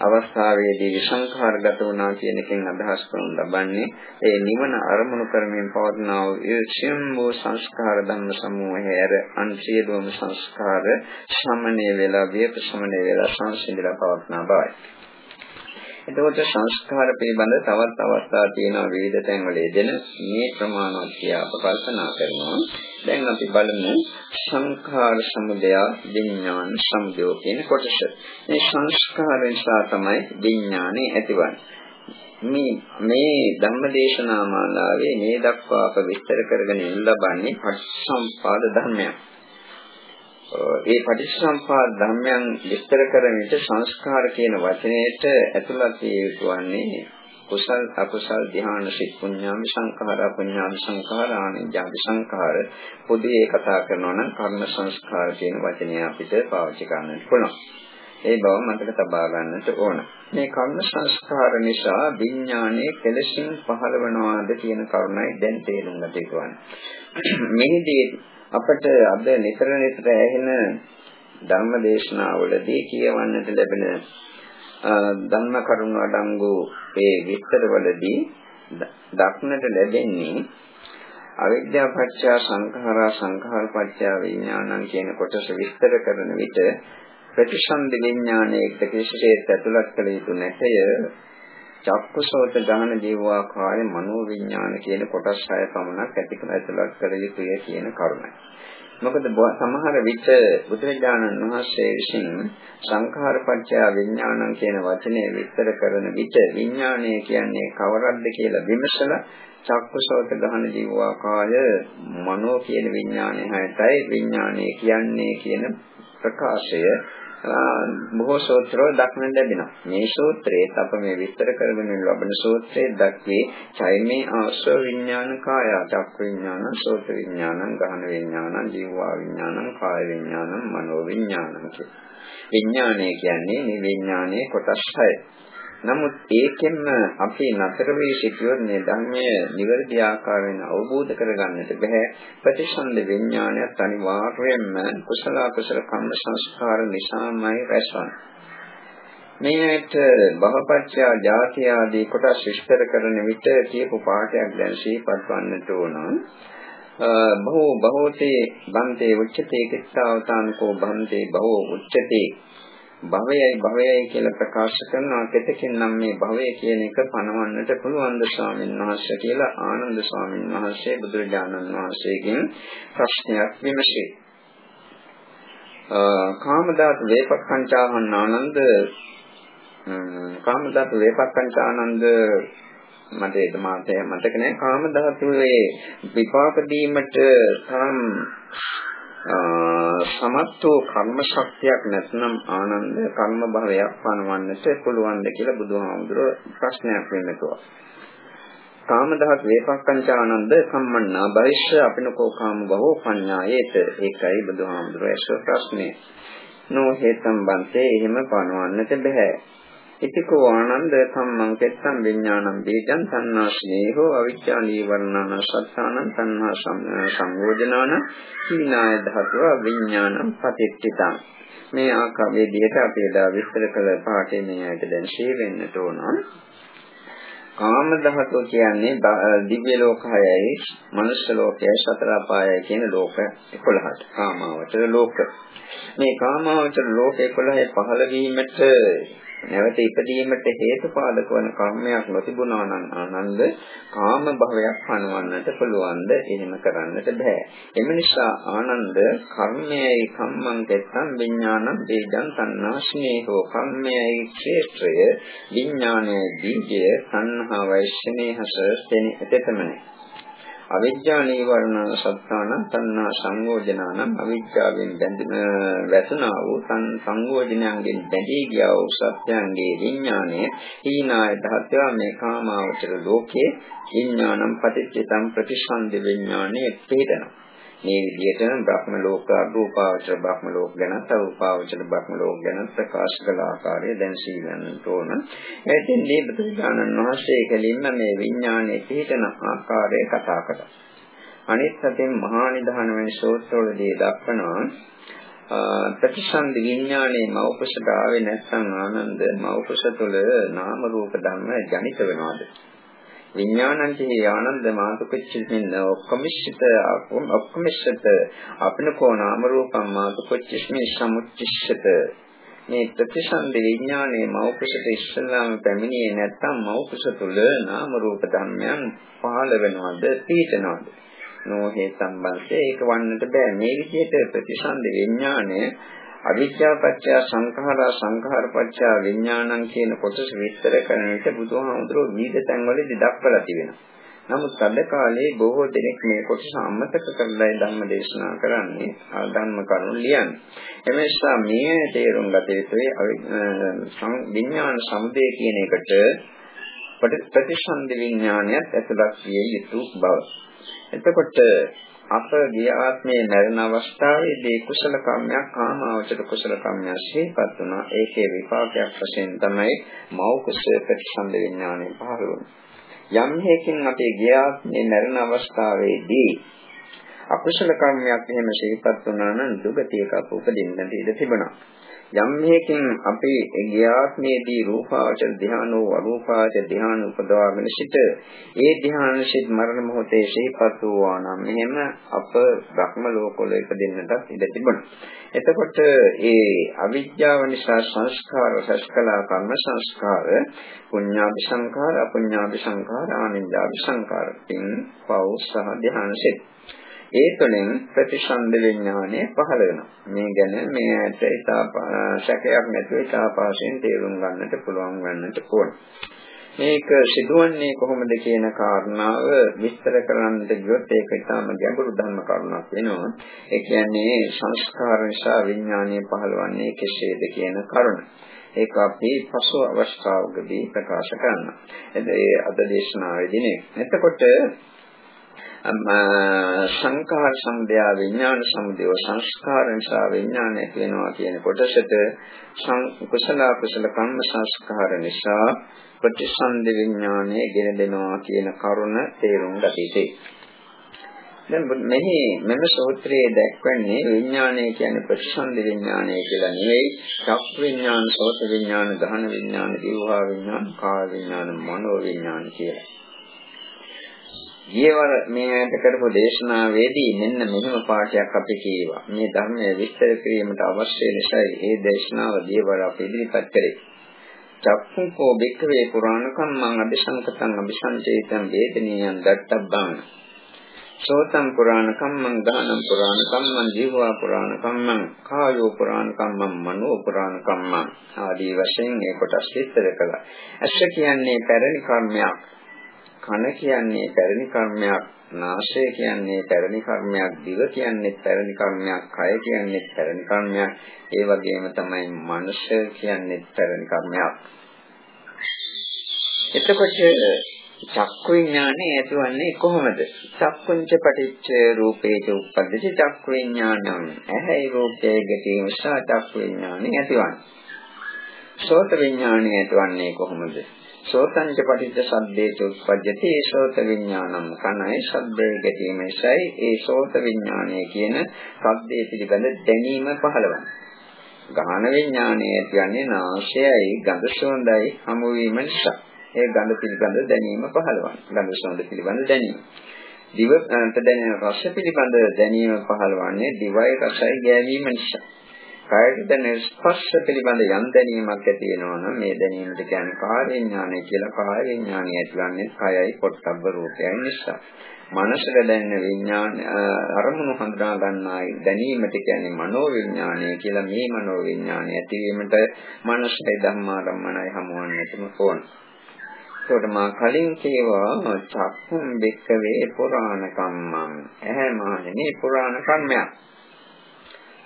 A: අවස්ථාවේදී විසංඛාරගත වුණා කියන එකෙන් අදහස් කරනු ලබන්නේ ඒ නිවන අරමුණු කරමින් පවත්නා වූ සියම් වූ සංස්කාර ධර්ම සමූහයර අන්සියලුම සංස්කාර සමනය වෙලා විපසමනය වෙලා සංසිඳලා පවත්නා බවයි. එතකොට සංස්කාර පිළිබඳ තවත් අවස්ථා තියෙනවා විවිධ තැන්වල යෙදෙන මේ ප්‍රමාණවත් කියා අප කල්පනා කරනවා. දැන් අපි බලමු සංඛාර සමුදය විඥාන සමුදය කියන කොටස. මේ සංස්කාර නිසා තමයි විඥානේ ඇතිවන්නේ. මේ මේ ධම්මදේශනා මාලාවේ මේ දක්වා අප විස්තර කරගෙන ලබන්නේ පටිච්චසම්පාද ධර්මයක්. ඒ පටිච්චසම්පාද ධර්මයන් විස්තර කරන විට සංස්කාර කියන වචනයට ඇතුළත් විය යුතු වන්නේ කුසල් අකුසල් ධ්‍යාන සිත් පුඤ්ඤාමි සංඛාර පුඤ්ඤාමි සංඛාර ආනිජ්ජාමි සංඛාර පොදුවේ කතා කරනවා නම් කර්ම සංස්කාර කියන වචනය අපිට පාවිච්චි කරන්නට පුළුවන්. ඒ බව මතක තබා ගන්නට ඕන. මේ කර්ම සංස්කාර නිසා විඥානයේ කෙලසින් පහළ වනවාද කියන කරුණයි දැන් තේරුම් ගත යුතුවන්නේ. මෙහිදී අපට අද නිතර නිතර ඇහෙන ධර්ම දේශනාවලදී කියවන්නට ලැබෙන ධර්ම කරුණ අඩංගු ඒ විස්තරවලදී දක්නට ලැබෙන්නේ අවිද්‍යා පත්‍ය සංඛාරා සංඛාර පත්‍ය විඥානං කියන කොටස විස්තර කරන විට ප්‍රතිසන්දි විඥානයේ කිසිසේත් ඇතුළත් කළ යුතු නැතය. චක්කසෝත ගාන ජීවා කාය මනෝ විඥාන කියන කොටස් හය පමණක් ඇති කළ ඇතුළත් කළ යුතුය කියන කරුණයි. මොකද සමහර විට බුදුරජාණන් වහන්සේ විසින් සංඛාර පත්‍ය විඥානං කියන වචනේ විස්තර කරන විට විඥානය කියන්නේ කවරක්ද කියලා විමසලා චක්කසෝත ගහන ජීවා කාය මනෝ කියන විඥානය හැටයි විඥානය කියන්නේ කියන ප්‍රකාශය බොහෝ සූත්‍රවල දක්නට ලැබෙනවා. මේ සූත්‍රයේ අප මේ විස්තර කරගෙන ලබන සූත්‍රයේ දක්වේ චෛමේ ආශ්‍රව විඥාන කාය, චක්ක විඥාන, සෝත විඥාන, ගහන විඥාන, ජීවා විඥාන, කාය විඥාන, මනෝ විඥාන විඥානය කියන්නේ මේ විඥානයේ කොටස් 6. නමුත් ඒකෙන්ම අපි නතර වී සිටියොත් මේ ධර්මය නිවැරදි ආකාරයෙන් අවබෝධ කරගන්නට බෑ ප්‍රතිසන්ද විඥානයත් අනිවාර්යයෙන්ම කුසල අකුසල කම්ම සංස්කාර නිසාමයි රැස්වන්නේ. මේකට බහපච්චය ಜಾති ආදී කොටස් විස්තර කරන විට කියපු පාඩයක් දැන් සිහිපත් වන්නට ඕන. බහෝ බහෝතේ බන්තේ උච්චතේ කිස්සාවතානකෝ බන්තේ බහෝ උච්චතේ. භවයයි භවයයි කියලා ප්‍රකාශ කරනවා කෙතකින් නම් මේ භවය කියන එක පණවන්නට පුළුවන්ද ස්වාමීන් වහන්සේ කියලා ආනන්ද ස්වාමීන් වහන්සේ බුදුරජාණන් වහන්සේගෙන් ප්‍රශ්නයක් විමසී. කාමදාත වේපක්ඛංචාහන් ආනන්ද කාමදාත වේපක්ඛංචානන්ද මට ඒක මාතේ මතක නැහැ කාම ධාතුවේ විපාක දීමට තරම් සමත් වූ කර්ම ශක්තියක් නැත්නම් ආනන්ද කර්ම භවයක් පනවන්නට පුළුවන්ද කියලා බුදුහාමුදුරුවෝ ප්‍රශ්නයක් වෙන්නතුවා. කාම දහස් වේපක්කංච ආනන්ද සම්මන්නා බරිෂ්ඨ අපිනකෝ කාම බහෝ පඤ්ඤායේත ඒකයි බුදුහාමුදුරුවෝ ඇසු ප්‍රශ්නේ. නෝ හේතම් බන්තේ එහෙම පනවන්නට බෑ. ඉතිකෝ ආනන්ද සම්මං කෙත්තං විඥානං බීජං තණ්හා ස්නේහෝ අවිච්ඡා නීවරණං සත්තානං තණ්හා සංයෝජනාන සීනාය ධාතුව විඥානං පතිට්ඨිතං මේ ආකාරයේ විදිහට අපි එදා විස්තර කළ පාඩේ මේ ඇයිද දැන් ශී වෙන්නට ඕන. කාම ධාතුව කියන්නේ දිව්‍ය ලෝකයයි මනුෂ්‍ය ලෝකයයි සතර අපායයි කියන ලෝක 11ට කාමාවචර ලෝක. මේ කාමාවචර ලෝක 11 පහළ වීමට නැවත ඉපදීමට හේතුපාදක වන කර්මයක් නොතිබුණා නම් ආනන්ද කාම භවයක් පනවන්නට පුළුවන්ද? එහෙම කරන්නට බෑ. එම නිසා ආනන්ද කර්මයයි කම්මං කෙත්තං විඥානං බේජං තණ්හාස්නේහෝ කර්මයයි ක්ෂේත්‍රය විඥානයයි බීජය තණ්හා වෛශ්නේහස තෙතමනේ අවිජ්ජා නීවරණ සත්තාන තණ්හා සංයෝජනාන අවිජ්ජාවෙන් බැඳෙන වැසුනා වූ සංයෝජනයන්ගෙන් බැඳී ගියා වූ සත්‍යයන්ගේ විඥානය හීනාය ධාත්‍ය මේ කාමාවචර ලෝකේ විඥානම් පටිච්චිතම් ප්‍රතිසන්දි විඥානේ පිළිදෙනවා මේ විදිහට බ්‍රහ්ම ලෝක රූපාවචර බ්‍රහ්ම ලෝක ගැන සරූපාවචර බ්‍රහ්ම ලෝක ගැන ප්‍රකාශ කළ ආකාරය දැන් සීලන්නට ඕන. එතින් මේ බුදුරජාණන් වහන්සේ කෙලින්ම මේ විඥානයේ පිහිටන ආකාරය කතා කළා. අනිත් සතෙන් මහා නිධාන වෙන ශෝත්‍රවලදී දක්වනවා ප්‍රතිසන්දි විඥානයේ මෞපසට ආවේ නැත්නම් ආනන්ද මෞපස තුළ නාම රූප ධර්ම ජනිත වෙනවාද? විඥානන්ති ආනන්ද මාතුකච්චින් ඔක්කමිෂ්ඨ ඔක්කමිෂ්ඨ අපනකෝ නාම රූපම් මාතුකච්චිස්මි සමුච්චිෂ්ඨ මේ ප්‍රතිසන්දි විඥානයේ මෞකසට ඉස්සල්ලාම පැමිණියේ නැත්නම් මෞකස තුල නාම රූප ධර්මයන් පහළ වෙනවද පිටනවද නෝහේ සම්බන්ධය ඒක වන්නට බෑ. මේ විදිහට ප්‍රතිසන්දි විඥානය අවිද්‍යාව පත්‍ය සංඛාරා සංඛාර පත්‍ය විඥානං කියන කොටස විස්තර කරන විට බුදුහාමුදුරුවෝ විවිධ තැන්වලදී දක්වලා තිබෙනවා. නමුත් අද කාලේ බොහෝ දෙනෙක් මේ කොටස අමතක කරලා ධර්ම දේශනා කරන්නේ ධර්ම කරුණු ලියන්නේ. එමේසා මේ තේරුම් ගත යුතුයි විඥාන සමුදය කියන එකට ප්‍රතිසන්දි විඥානයත් ඇතුළත් විය යුතු බව. එතකොට අප ගිය ආත්මයේ මරණ අවස්ථාවේදී කුසල කර්මයක් කාමාවචර කුසල කර්මයක් සිහිපත් වුණා. ඒකේ විපාකයක් වශයෙන් තමයි මෞ කුසල ප්‍රතිසන්ද විඥානය පහළ වුණේ. යම් හේකින් අපේ ගිය ආත්මයේ මරණ අවස්ථාවේදී අකුසල කර්මයක් එහෙම සිහිපත් වුණා නම් දුගතියක උපදින්නට ඉඩ තිබුණා. යම් හේකින් අපි ගියාත්මේදී රූපාවචර ධ්‍යාන වූ අරූපාවචර ධ්‍යාන උපදවාගෙන සිට ඒ ධ්‍යාන සිත් මරණ මොහොතේ ශීපත් වූවා නම් එහෙම අප භ්‍රම ලෝකවල ඉපදෙන්නටත් ඉඩ තිබුණා. එතකොට ඒ අවිද්‍යාව නිසා සංස්කාර රැස්කලා කර්ම සංස්කාර පුඤ්ඤාභි සංඛාර අපුඤ්ඤාභි සංඛාර ආනින්ජාභි සංඛාර පින් පව් සහ ධ්‍යාන සිත් ඒ තුළින් ප්‍රතිසන්ද විඥානය පහළ වෙනවා. මේ ගැන මේ ඇට ඉතා සැකයක් නැතුව ඉතා පාසෙන් තේරුම් ගන්නට පුළුවන් වෙන්නට ඕන. මේක සිදුවන්නේ කොහොමද කියන කාරණාව විස්තර කරන්නට ගියොත් ඒක ඉතාම ගැඹුරු ධර්ම කරුණක් වෙනවා. ඒ කියන්නේ සංස්කාර නිසා විඥානය පහළවන්නේ කෙසේද කියන කරුණ. ඒක අපි පසු අවස්ථාවකදී ප්‍රකාශ කරනවා. ඒ අද දේශනාවේදී නේ. එතකොට සංඛාර සමුදය විඥාන සමුදය සංස්කාර නිසා විඥානය කියනවා කියන කොටසට කුසල කුසල කම්ම සංස්කාර නිසා ප්‍රතිසන්ද විඥානය ගෙන දෙනවා කියන කරුණ තේරුම් ගත යුතුයි. දැන් මෙහි මෙම සූත්‍රයේ දැක්වන්නේ විඥානය කියන්නේ ප්‍රතිසන්ද විඥානය කියලා නෙවෙයි චක් විඥාන, සෝත විඥාන, දහන විඥාන, දිවහා විඥාන, කාය විඥාන, මනෝ විඥාන කියලා. ගියවර මේ ඇයට කරපු දේශනාවේදී මෙන්න මෙහෙම පාඩයක් අපි කියවා. මේ ධර්මයේ විස්තර කිරීමට අවශ්‍ය නිසා මේ දේශනාව ගියවර අපි ඉදිරිපත් කළේ. චක්ඛුකෝ බික්ඛවේ පුරාණ කම්මං අபிසංකතං අபிසංචේතං වේදනීයං දත්තබ්බං සෝතං පුරාණ කම්මං ගානං පුරාණ කම්මං ජීවා පුරාණ කම්මං කායෝ පුරාණ කම්මං මනෝ පුරාණ කම්මං ආදී වශයෙන් මේ කොටස් විස්තර කළා. අස්ස කියන්නේ පැරණි කර්මයක්. කන කියන්නේ පැරණි කර්මයක්, නාසය කියන්නේ පැරණි කර්මයක්, දිව කියන්නේ පැරණි කර්මයක්, කය කියන්නේ පැරණි කර්මයක්, ඒ වගේම තමයි මනස කියන්නේ පැරණි කර්මයක්. එතකොට චක්කු විඥානය ඇතිවන්නේ කොහොමද? චක්කුංච පටිච්ච රූපේච උප්පද්දති චක්කු විඥානං. ඇහැයි රූපයේ ගැටීම නිසා චක්කු විඥානය ඇතිවන්නේ. සෝත විඥානය ඇතිවන්නේ කොහොමද? සෝතංච පටිච්ච සද්දේච උප්පජ්ජති ඒ සෝත විඥානම් කනයි සද්දේ ගැටීමේසයි ඒ සෝත විඥානය කියන සද්දේ පිළිබඳ දැනීම පහළවන්නේ. ගාහන විඥානය කියන්නේ නාසයයි ගඳ සුවඳයි හමු වීම නිසා. ඒ ගඳ පිළිබඳ දැනීම පහළවන්නේ. ගඳ සුවඳ පිළිබඳ දැනීම. දිවට දැනෙන රස පිළිබඳ දැනීම පහළවන්නේ දිවයි රසයි ගෑවීම නිසා. කායයට දැනෙන ස්පර්ශ පිළිබඳ යම් දැනීමක් ඇති වෙනවා නම් මේ දැනීමට කියන්නේ කාය විඥානය කියලා කාය විඥානය ඇතිවන්නේ කයයි පොට්ටබ්බ රූපයයි නිසා. මනසට දැනෙන විඥාන අරමුණු හඳුනා ගන්නායි දැනීමට කියන්නේ මනෝ විඥානය කියලා මේ මනෝ විඥානය ඇතිවීමට මනසයි ධම්මාරම්මනයි හමුවන්නටම ඕන. ඒකට මා කලින් කියවා චක්කුම් බික්කවේ පුරාණ කම්මං. ඇහැ මානෙනි පුරාණ කර්මයක්.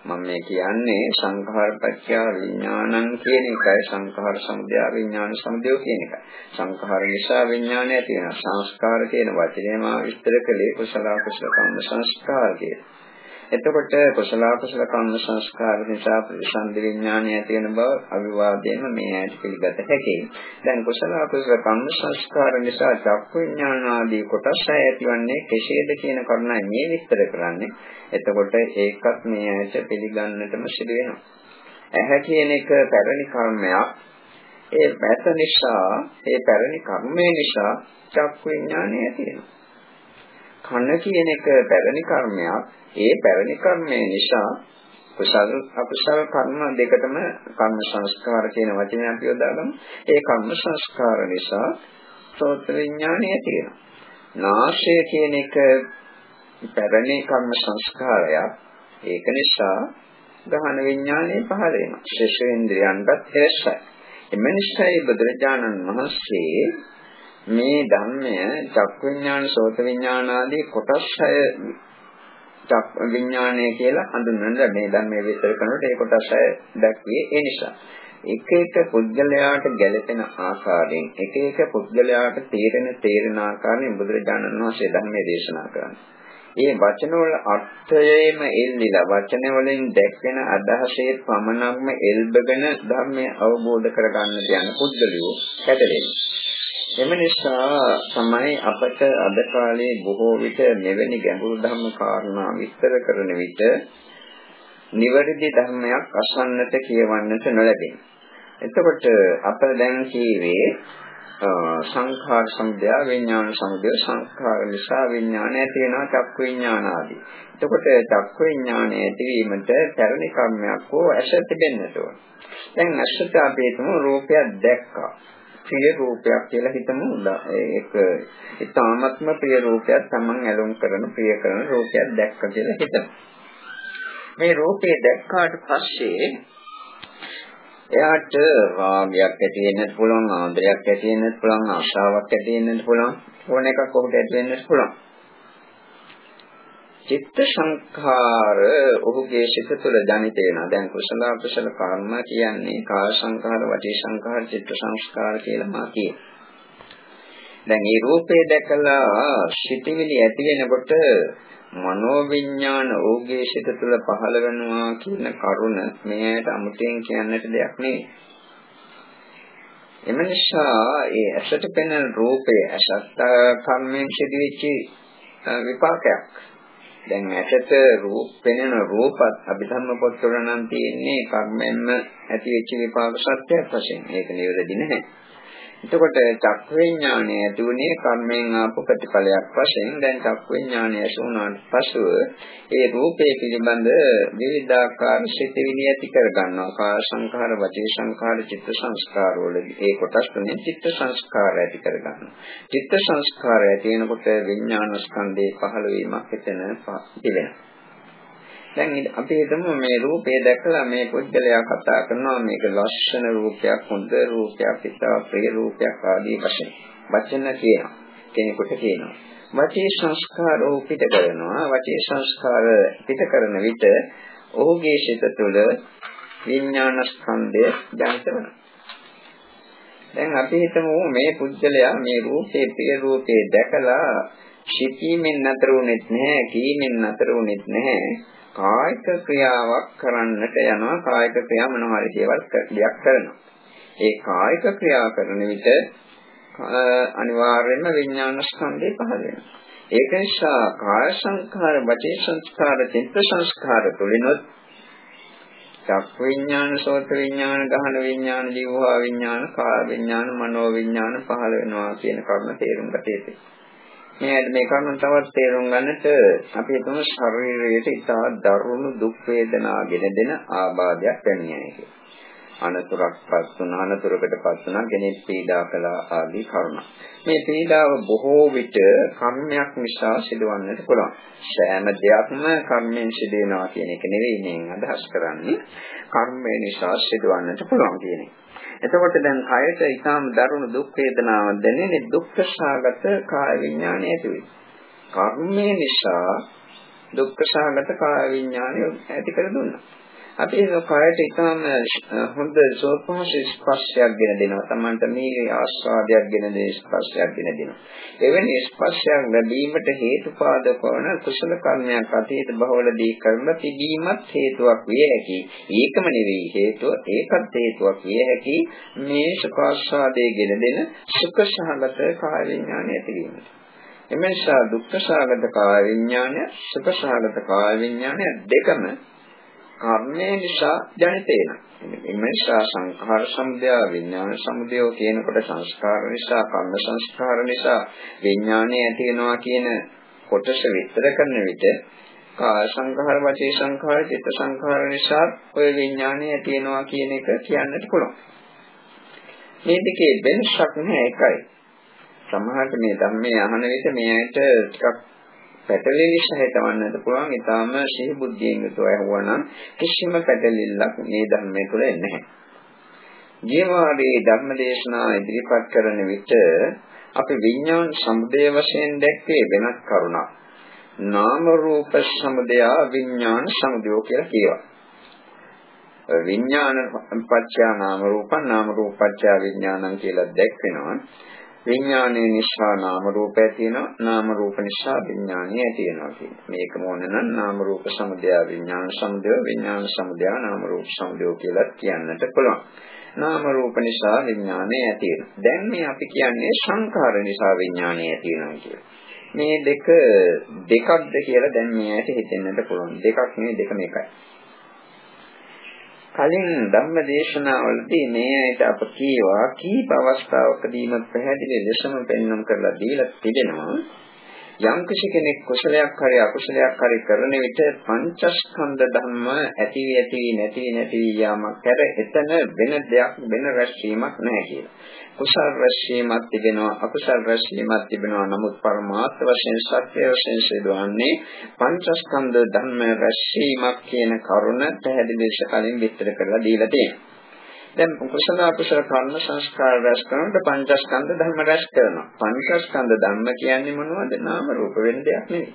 A: මම මේ කියන්නේ සංඛාරපච්චය විඥානං කියන එකයි සංඛාර සමුදය විඥාන සමුදය කියන එකයි. සංඛාර නිසා විඥානය ඇති වෙනවා. සංස්කාර කියන වචනේ මා විස්තර කළේ කුසල කුසල කම්ම සංස්කාර කියලා. එතකොට කුසල කුසල කම්ම සංස්කාර නිසා ප්‍රතිසන්දි විඥානය ඇති වෙන බව අවිවාදයෙන්ම මේ ඇයි පිළිගත හැකියි. දැන් කුසල කුසල කම්ම සංස්කාර නිසා චක්කු විඥාන ආදී කොටස් ඇතිවන්නේ කෙසේද කියන කරුණයි මේ විස්තර කරන්නේ. එතකොට ඒකත් මේ ඇයිට පිළිගන්නටම සිදු වෙනවා. ඇහැ කියන එක පැරණි කර්මයක්. ඒ පැත නිසා, ඒ පැරණි කර්මය නිසා චක්කු විඥානය ඇති වෙනවා. කන කියන එක පැරණි කර්මයක්. ඒ පැරණි කර්මය නිසා කුසල අකුසල කර්ම දෙකටම කර්ම සංස්කාර කියන වචනේ අපි යොදාගමු. ඒ කර්ම සංස්කාර නිසා සෝත විඥානය තියෙනවා. නාශය කියන එක පැරණි කර්ම සංස්කාරයක්. ඒක නිසා ගහන විඥානය පහළ වෙනවා. ශේෂේන්ද්‍රයන්ටත් හැස්සයි. එම නිසායි බුදුරජාණන් වහන්සේ මේ ධර්මය චක් විඥාන සෝත විඥාන ආදී කොටස් 6 චක් විඥානය කියලා හඳුන්වන මේ ධර්මයේ විස්තර කරනකොට ඒ කොටස් 6 දැක්වේ ඒ නිසා එක එක පුද්ගලයාට ගැළපෙන ආකාරයෙන් එක එක පුද්ගලයාට තේරෙන තේරෙන ආකාරයෙන් බුදුරජාණන් වහන්සේ ධර්මයේ දේශනා කරන්නේ. ඒ වචන වල අර්ථයෙම එල්ලිලා වචන වලින් දැක්වෙන අදහසේ පමණක්ම එල්බගෙන ධර්මය අවබෝධ කරගන්න යන පුද්ගලයෝ කැදෙන්නේ. එම නිසා තමයි අපට අද කාලේ බොහෝ විට මෙවැනි ගැඹුරු ධර්ම කාරණා විස්තර කරන විට නිවැරදි ධර්මයක් අසන්නට කියවන්නට නොලැබෙන්නේ. එතකොට අප දැන් කීවේ සංඛාර සමුදය විඥාන සමුදය සංඛාර නිසා විඥානය ඇති වෙනවා චක්ක විඥාන ආදී. එතකොට චක්ක විඥානය ඇතිවීමට පැරණි කර්මයක් හෝ ඇස තිබෙන්නට ඕන. දැන් ඇසට අපි හිතමු රූපයක් දැක්කා. ප්‍රිය රූපයක් කියලා හිතමු ඒක ඉතාමත්ම ප්‍රිය රූපයක් Taman ඇලුම් කරන ප්‍රිය කරන රූපයක් දැක්ක කියලා හිතමු. මේ රූපේ දැක්කාට පස්සේ එයාට රාගයක් ඇති වෙන්නත් පුළුවන් ආදරයක් ඇති වෙන්නත් පුළුවන් ආශාවක් ඇති වෙන්නත් පුළුවන් ඕන එකක් ඔහුට ඇති වෙන්නත් පුළුවන් චිත්ත සංඛාර ඔහුගේ සිත තුළ ජනිත වෙනවා දැන් කුසල අකුසල කර්ම කියන්නේ කාය සංඛාර වචී සංඛාර චිත්ත සංස්කාර කියලා මා කියනවා දැන් මේ රූපේ දැකලා සිතිවිලි ඇති වෙනකොට මනෝවිඤ්ඤාණ ඕගේ සිත තුළ පහළ වෙනවා කියන කරුණ මෙයට අමුතෙන් කියන්නට දෙයක් නෙවෙයි. එම නිසා ඒ ඇසට පෙනෙන රූපය ඇසත් කර්මයෙන් සිදුවෙච්ච විපාකයක්. දැන් ඇසට රූප පෙනෙන රූපත් අභිධර්ම පොත්වල නම් තියෙන්නේ කර්මයෙන්ම ඇතිවෙච්ච විපාක සත්‍යයක් වශයෙන්. ඒක නිවැරදි නැහැ. එතකොට චක්ක විඥානය ඇතුනේ කර්මයෙන් ආපු ප්‍රතිඵලයක් වශයෙන්. දැන් චක්ක විඥානය ඇසුණාට පසුව ඒ රූපේ පිළිබඳ විවිධාකාර සිතිවිලි ඇති කර ගන්නවා. කාය සංඛාර වචී සංඛාර චිත්ත සංස්කාර වල ඒ කොටස් තුනේ චිත්ත සංස්කාර ඇති කර ගන්නවා. චිත්ත සංස්කාර ඇති වෙනකොට විඥාන ස්කන්ධේ පහළ වීමක් එතන පිළිවෙනවා දැන් අපි හිතමු මේ රූපේ දැකලා මේ පුද්ගලයා කතා කරනවා මේක ලස්සන රූපයක් හොඳ රූපයක් ඉතා ප්‍රිය රූපයක් ආදී වශයෙන්. වචන කියනවා කෙනෙකුට කියනවා. වචී සංස්කාර පිට කරනවා. වචී සංස්කාර පිට කරන විට ඔහුගේ සිත තුළ විඥාන ස්කන්ධය ජනිත වෙනවා. දැන් අපි හිතමු මේ පුද්ගලයා මේ රූපේ ප්‍රිය රූපේ දැකලා සිතීමෙන් නතර වුනේත් නැහැ කීමෙන් නතර වුනේත් නැහැ. කායික ක්‍රියාවක් කරන්නට යනවා. කායික ක්‍රියා මොන හරි දේවල් දෙයක් කරනවා. ඒ කායික ක්‍රියා කරන විට අනිවාර්යයෙන්ම විඥාන ස්කන්ධය පහළ වෙනවා. ඒක නිසා කාය සංස්කාර වචී සංස්කාර චිත්ත සංස්කාර තුලිනොත් චක් විඥාන සෝත විඥාන ගහන විඥාන ජීවහා විඥාන කාය විඥාන මනෝ විඥාන පහළ වෙනවා කියන කරුණ තේරුම් ගත යුතුයි. මේ මේ කරුණ තවත් තේරුම් ගන්නට අපි හිතමු ශරීරයට ඉතා දරුණු දුක් වේදනා ගෙන දෙන ආබාධයක් පැමිණෙයි කියලා. අනතුරක්පත් වුණා අනතුරකටපත් වුණා කෙනෙක් පීඩා කළා ආදී කරුණ. මේ පීඩාව බොහෝ විට කර්මයක් නිසා සිදුවන්නට පුළුවන්. සෑම දෙයක්ම කර්මයෙන් සිදුවෙනවා කියන එක නෙවෙයි මේ අදහස් කරන්නේ. කර්මය නිසා සිදුවන්නට පුළුවන් කියන එක. එතකොට දැන් කයට ඊටාම දරුණු දුක් වේදනාවක් දැනෙන්නේ දුක්ඛ සාගත කාය විඥානය ඇති වෙයි. කර්මය නිසා දුක්ඛ සාගත කාය විඥානය ඇති කර දුන්නා. අපි ඒක කයට ඊටාම හොඳ සෝපහස ස්පර්ශයක් ගෙන දෙනවා. Tamanට මේ ආස්වාදයක් ගෙන දෙන ස්පර්ශයක් ගෙන දෙනවා. එවැනි ස්පර්ශයක් ලැබීමට හේතුපාදක වන කුසල කර්මයක් අතීත බහවලදී කරලා තිබීමත් හේතුවක් විය හැකි. ඒකම නෙවෙයි හේතුව ඒකත් හේතුවක් විය හැකි මේ සුඛාස්වාදයේ ගෙන දෙන සුඛ සහගත කාය විඥානය ඇතිවීමට. එමේසා දුක්ඛ සහගත කාය විඥානය සුඛ සහගත කාය විඥානය දෙකම කර්මය නිසා ජනිත වෙනවා. එම නිසා සංඛාර සමුදය විඥාන සමුදය කියනකොට සංස්කාර නිසා කර්ම සංස්කාර නිසා විඥානය ඇති වෙනවා කියන කොටස විස්තර කරන විට කාය සංඛාර වචී සංඛාර චිත්ත සංඛාර නිසා ඔය විඥානය ඇති වෙනවා කියන එක කියන්නට පුළුවන්. මේ දෙකේ වෙනසක් නැහැ එකයි. සමහරට මේ ධර්මයේ අහන විට මේ ඇයිට ටිකක් පැටලෙලි සහිත වන්නත් පුළුවන්. ඊටාම සිහි බුද්ධියෙන් යුතුව ඇහුවනම් කිසිම පැටලෙල්ලක් මේ ධර්මයේ තුල නැහැ. ජීවාදී ධර්මදේශනා ඉදිරිපත් කරන විට අපි විඥාන සමුදය වශයෙන් දැක්කේ වෙනත් කරුණක්. නාම රූප සමුදය විඥාන සමුදය කියලා කියනවා. විඥාන පත්‍යා නාම රූපං නාම රූප පත්‍යා විඥානං කියලා දැක්වෙනවා. විඥානයේ නිසා නාම රූප ඇති වෙනවා නාම රූප නිසා විඥානය ඇති වෙනවා කියන්නේ. මේක මොන නම් නාම රූප සමුදය විඥාන සමුදය විඥාන සමුදය නාම රූප සමුදය කියලා කියන්නට පුළුවන්. නාම රූප නිසා විඥානය ඇති වෙනවා. දැන් මේ අපි කියන්නේ සංඛාර නිසා විඥානය ඇති වෙනවා කියලා. මේ දෙක දෙකක්ද කියලා දැන් මේ ඇයිට හිතෙන්නට පුළුවන්. දෙකක් නෙවෙයි දෙකම එකයි. කලින් ධම්ම දේශනාවලදී මේ ඇයිට අප කීවා කීප අවස්ථාවකදීම පැහැදිලි ලෙසම පෙන්වන්න කරලා දීලා තිබෙනවා. යම් කෙනෙක් කුසලයක් හරි අකුසලයක් හරි කරන විට පංචස්කන්ධ ධර්ම ඇති ඇති නැති නැති යාමක් කර එතන වෙන දෙයක් වෙන රැස්වීමක් නැහැ කියලා. කුසල රැස්වීමක් තිබෙනවා අකුසල රැස්වීමක් තිබෙනවා නමුත් පරමාර්ථ වශයෙන් සත්‍ය වශයෙන් සිදුවන්නේ පංචස්කන්ධ ධර්ම රැස්වීමක් කියන කරුණ පැහැදිලි ලෙස කලින් විස්තර කරලා දීලා තියෙනවා. දැන් කුසල අකුසල කර්ම සංස්කාර රැස් කරනකොට පංචස්කන්ධ ධර්ම රැස් කරනවා. පංචස්කන්ධ ධර්ම කියන්නේ මොනවද? නාම රූප වෙන දෙයක් නෙවෙයි.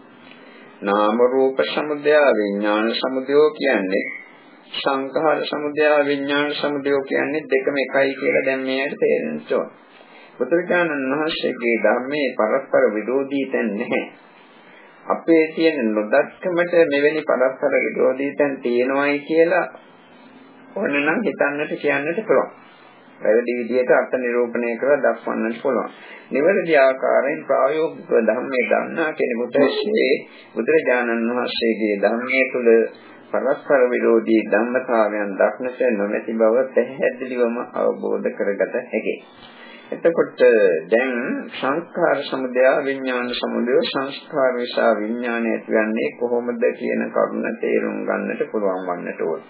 A: නාම රූප සමුදය විඥාන සමුදය කියන්නේ සංඛාර සමුදය විඥාන සමුදය කියන්නේ දෙකම එකයි කියලා දැන් මේකට තේරෙන්න ඕන. බුදුරජාණන් වහන්සේගේ ධර්මයේ පරස්පර විරෝධී තැන් නැහැ. අපේ තියෙන නොදක්කමට මෙවැනි පරස්පර විරෝධී තැන් තියෙනවායි කියලා ඕන නම් හිතන්නට කියන්නට පුළුවන්. වැරදි විදිහට අර්ථ නිරූපණය කරලා දක්වන්නට පුළුවන්. නිවැරදි ආකාරයෙන් ප්‍රායෝගික ධර්මයේ දන්නා කෙනෙකුට මේ බුදුරජාණන් වහන්සේගේ ධර්මයේ තුල පරස්පර විරෝධී ධම්මතාවයන් දක්නට නොමැති බව පැහැදිලිවම අවබෝධ කරගත හැකියි. එතකොට දැන් සංස්කාර සමුදය විඥාන සමුදය සංස්කාර නිසා විඥානය ඇතිවන්නේ කොහොමද කියන කරුණ තේරුම් ගන්නට පුළුවන් වන්නට ඕනේ.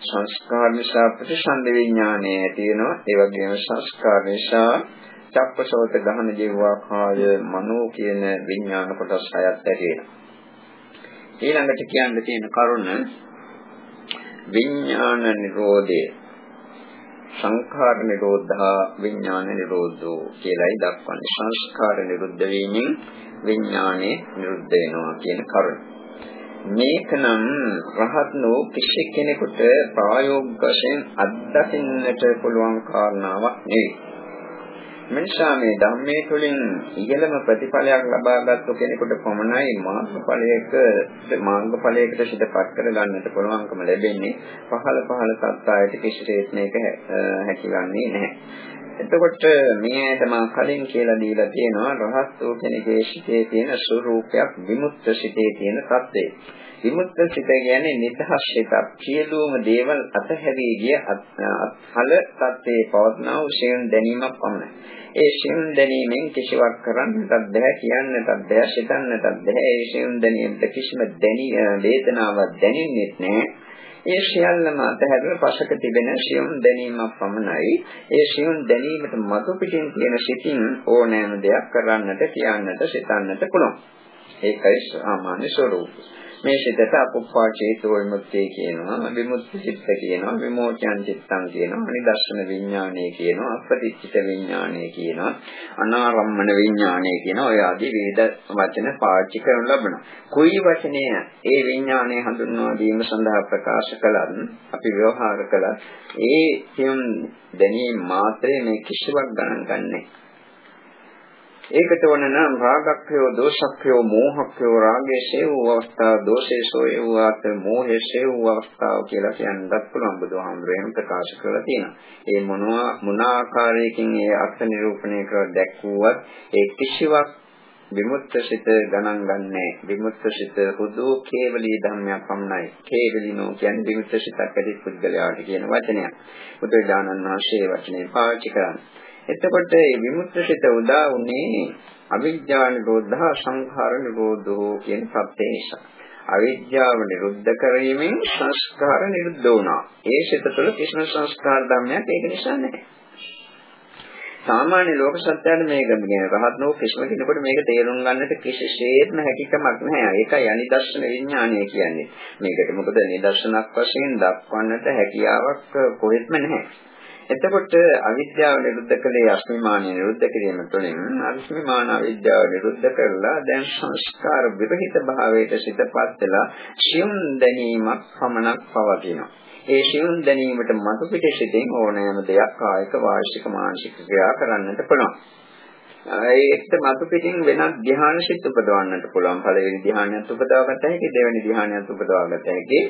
A: සංස්කාර නිසා ප්‍රතිසන්ද විඥානය ඇති වෙනවා. ඒ වගේම සංස්කාර නිසා චක්කසෝත ගහන ජීවා කාය මනෝ කියන විඥාන කොටස් හයත් ඇති වෙනවා. ඊළඟට කියන්න තියෙන කරුණ විඥාන නිරෝධය සංඛාර නිරෝධා විඥාන නිරෝධෝ කියලායි දක්වන්නේ සංස්කාර නිරුද්ධ වීමෙන් විඥානේ නිරුද්ධ වෙනවා කියන කරුණ. මේකනම් රහත් නෝ කිසි කෙනෙකුට ප්‍රායෝගික වශයෙන් අත්දකින්නට පුළුවන් කාරණාවක් නෙවෙයි. මිනිසා මේ ධම්මයේ තුලින් ඉහළම ප්‍රතිඵලයක් ලබාගත්තු කෙනෙකුට පමණයි මාර්ගඵලයක මාර්ගඵලයකට සිටපත් කර ගන්නට පුළුවන්කම ලැබෙන්නේ පහළ පහළ සත්‍යයට කිසිසේත් මේක හැකියන්නේ නැහැ. එතකොට මේ තමා කලින් කියලා දීලා තියෙනවා රහත් වූ කෙනෙකුගේ සිටේ තියෙන ස්වરૂපයක් විමුක්ත සිටේ තියෙන தත්ත්වය. විමුක්ත සිට කියන්නේ නිදහස් සිතක්. සියලුම දේවල් අතහැරී ගිය අත්හල தත්ත්වයේ පවත්නා වූ ශේන් දැනීමක් පමණයි. ඒ සියුම් දැනීමෙන් කිසිවක් කරන්නටත් බෑ කියන්නටත් බෑ සිතන්නටත් බෑ. ඒ සියුම් දැනීමට කිසිම දැනි වේදනාවක් දැනෙන්නේ නැහැ. ඒ සියල්ලම අතහැරලා පසක තිබෙන සියුම් දැනීමක් පමණයි. ඒ සියුම් දැනීමට මතු පිටින් තියෙන සිතින් ඕනෑම දෙයක් කරන්නට කියන්නට සිතන්නට පුළුවන්. ඒකයි සාමාන්‍ය ස්වરૂපය. මේ සිතට අපුප්පා චේතෝ විමුක්තිය කියනවා විමුක්ති චිත්ත කියනවා විමෝචන චිත්තං කියනවා නිදර්ශන විඥානය කියනවා අපටිච්චිත විඥානය කියනවා අනාරම්මන විඥානය කියනවා. ඔය ආදී වේද වචන පාවිච්චි කරන ලබනවා. කුයි වචනය ඒ විඥානය හඳුන්වා දීම සඳහා ප්‍රකාශ කළත් අපි ව්‍යවහාර කළත් ඒ සියුම් දැනීම මාත්‍රේ මේ කිසිවක් ගණන් ගන්නෑ. ඒකට වන නම් රාගක්ඛයෝ දෝෂක්ඛයෝ මෝහක්ඛයෝ රාගයේ වූ අවස්ථාව දෝෂේසෝ වූ ආත මෝහයේ වූ අවස්ථාව කියලා කියන්නත් පුළුවන් බුදුහාමුදුරේම ප්‍රකාශ කරලා තියෙනවා. ඒ මොනවා මොන ආකාරයකින් ඒ අර්ථ නිරූපණය කර දැක්වුවත් ඒ කිසිවක් විමුක්ත සිත ගණන් ගන්නෑ. විමුක්ත සිත හුදු කේවලී ධර්මයක් පමණයි. කේවලිනෝ කියන්නේ විමුක්ත සිතක් ඇති පුද්ගලයාට කියන වචනයක්. බුදුරජාණන් වහන්සේ වචනේ පාවිච්චි කරන්නේ. එතකොට මේ විමුක්ත සිත උදා වුණේ අවිජ්ජා නිරෝධා සංඛාර නිරෝධෝ කියන සත්‍ය නිසා. අවිද්‍යාව නිරුද්ධ කිරීමෙන් සංස්කාර නිරුද්ධ වුණා. ඒ සිත තුළ කිසිම සංස්කාර ධර්මයක් ඒක නිසා නැහැ. සාමාන්‍ය ලෝක සත්‍යයට මේක කියන්නේ රහත් නෝ කිසිම කෙනෙකුට මේක තේරුම් ගන්නට කිසිසේත්ම හැකියාවක් නැහැ. ඒකයි අනිදර්ශන විඥානය කියන්නේ. මේකට මොකද නිදර්ශනක් වශයෙන් දක්වන්නට හැකියාවක් කොහෙත්ම නැහැ. එතකොට අවිද්‍යාව නිරුද්ධ කළේ අස්මිමානය නිරුද්ධ කිරීම තුළින් අස්මිමාන අවිද්‍යාව නිරුද්ධ කරලා දැන් සංස්කාර විරහිත භාවයට සිතපත් වෙලා සියුම් දැනීමක් පමණක් පවතිනවා. ඒ සියුම් දැනීමට මතු පිට සිටින් ඕනෑම දෙයක් කායික වාචික මානසික ක්‍රියා කරන්නට පුළුවන්. ඒකට මතු පිටින් වෙනත් ධ්‍යාන සිත් උපදවන්නට පුළුවන්. පළවෙනි ධ්‍යානයත් උපදවාගත හැකි, දෙවෙනි ධ්‍යානයත් උපදවාගත හැකි.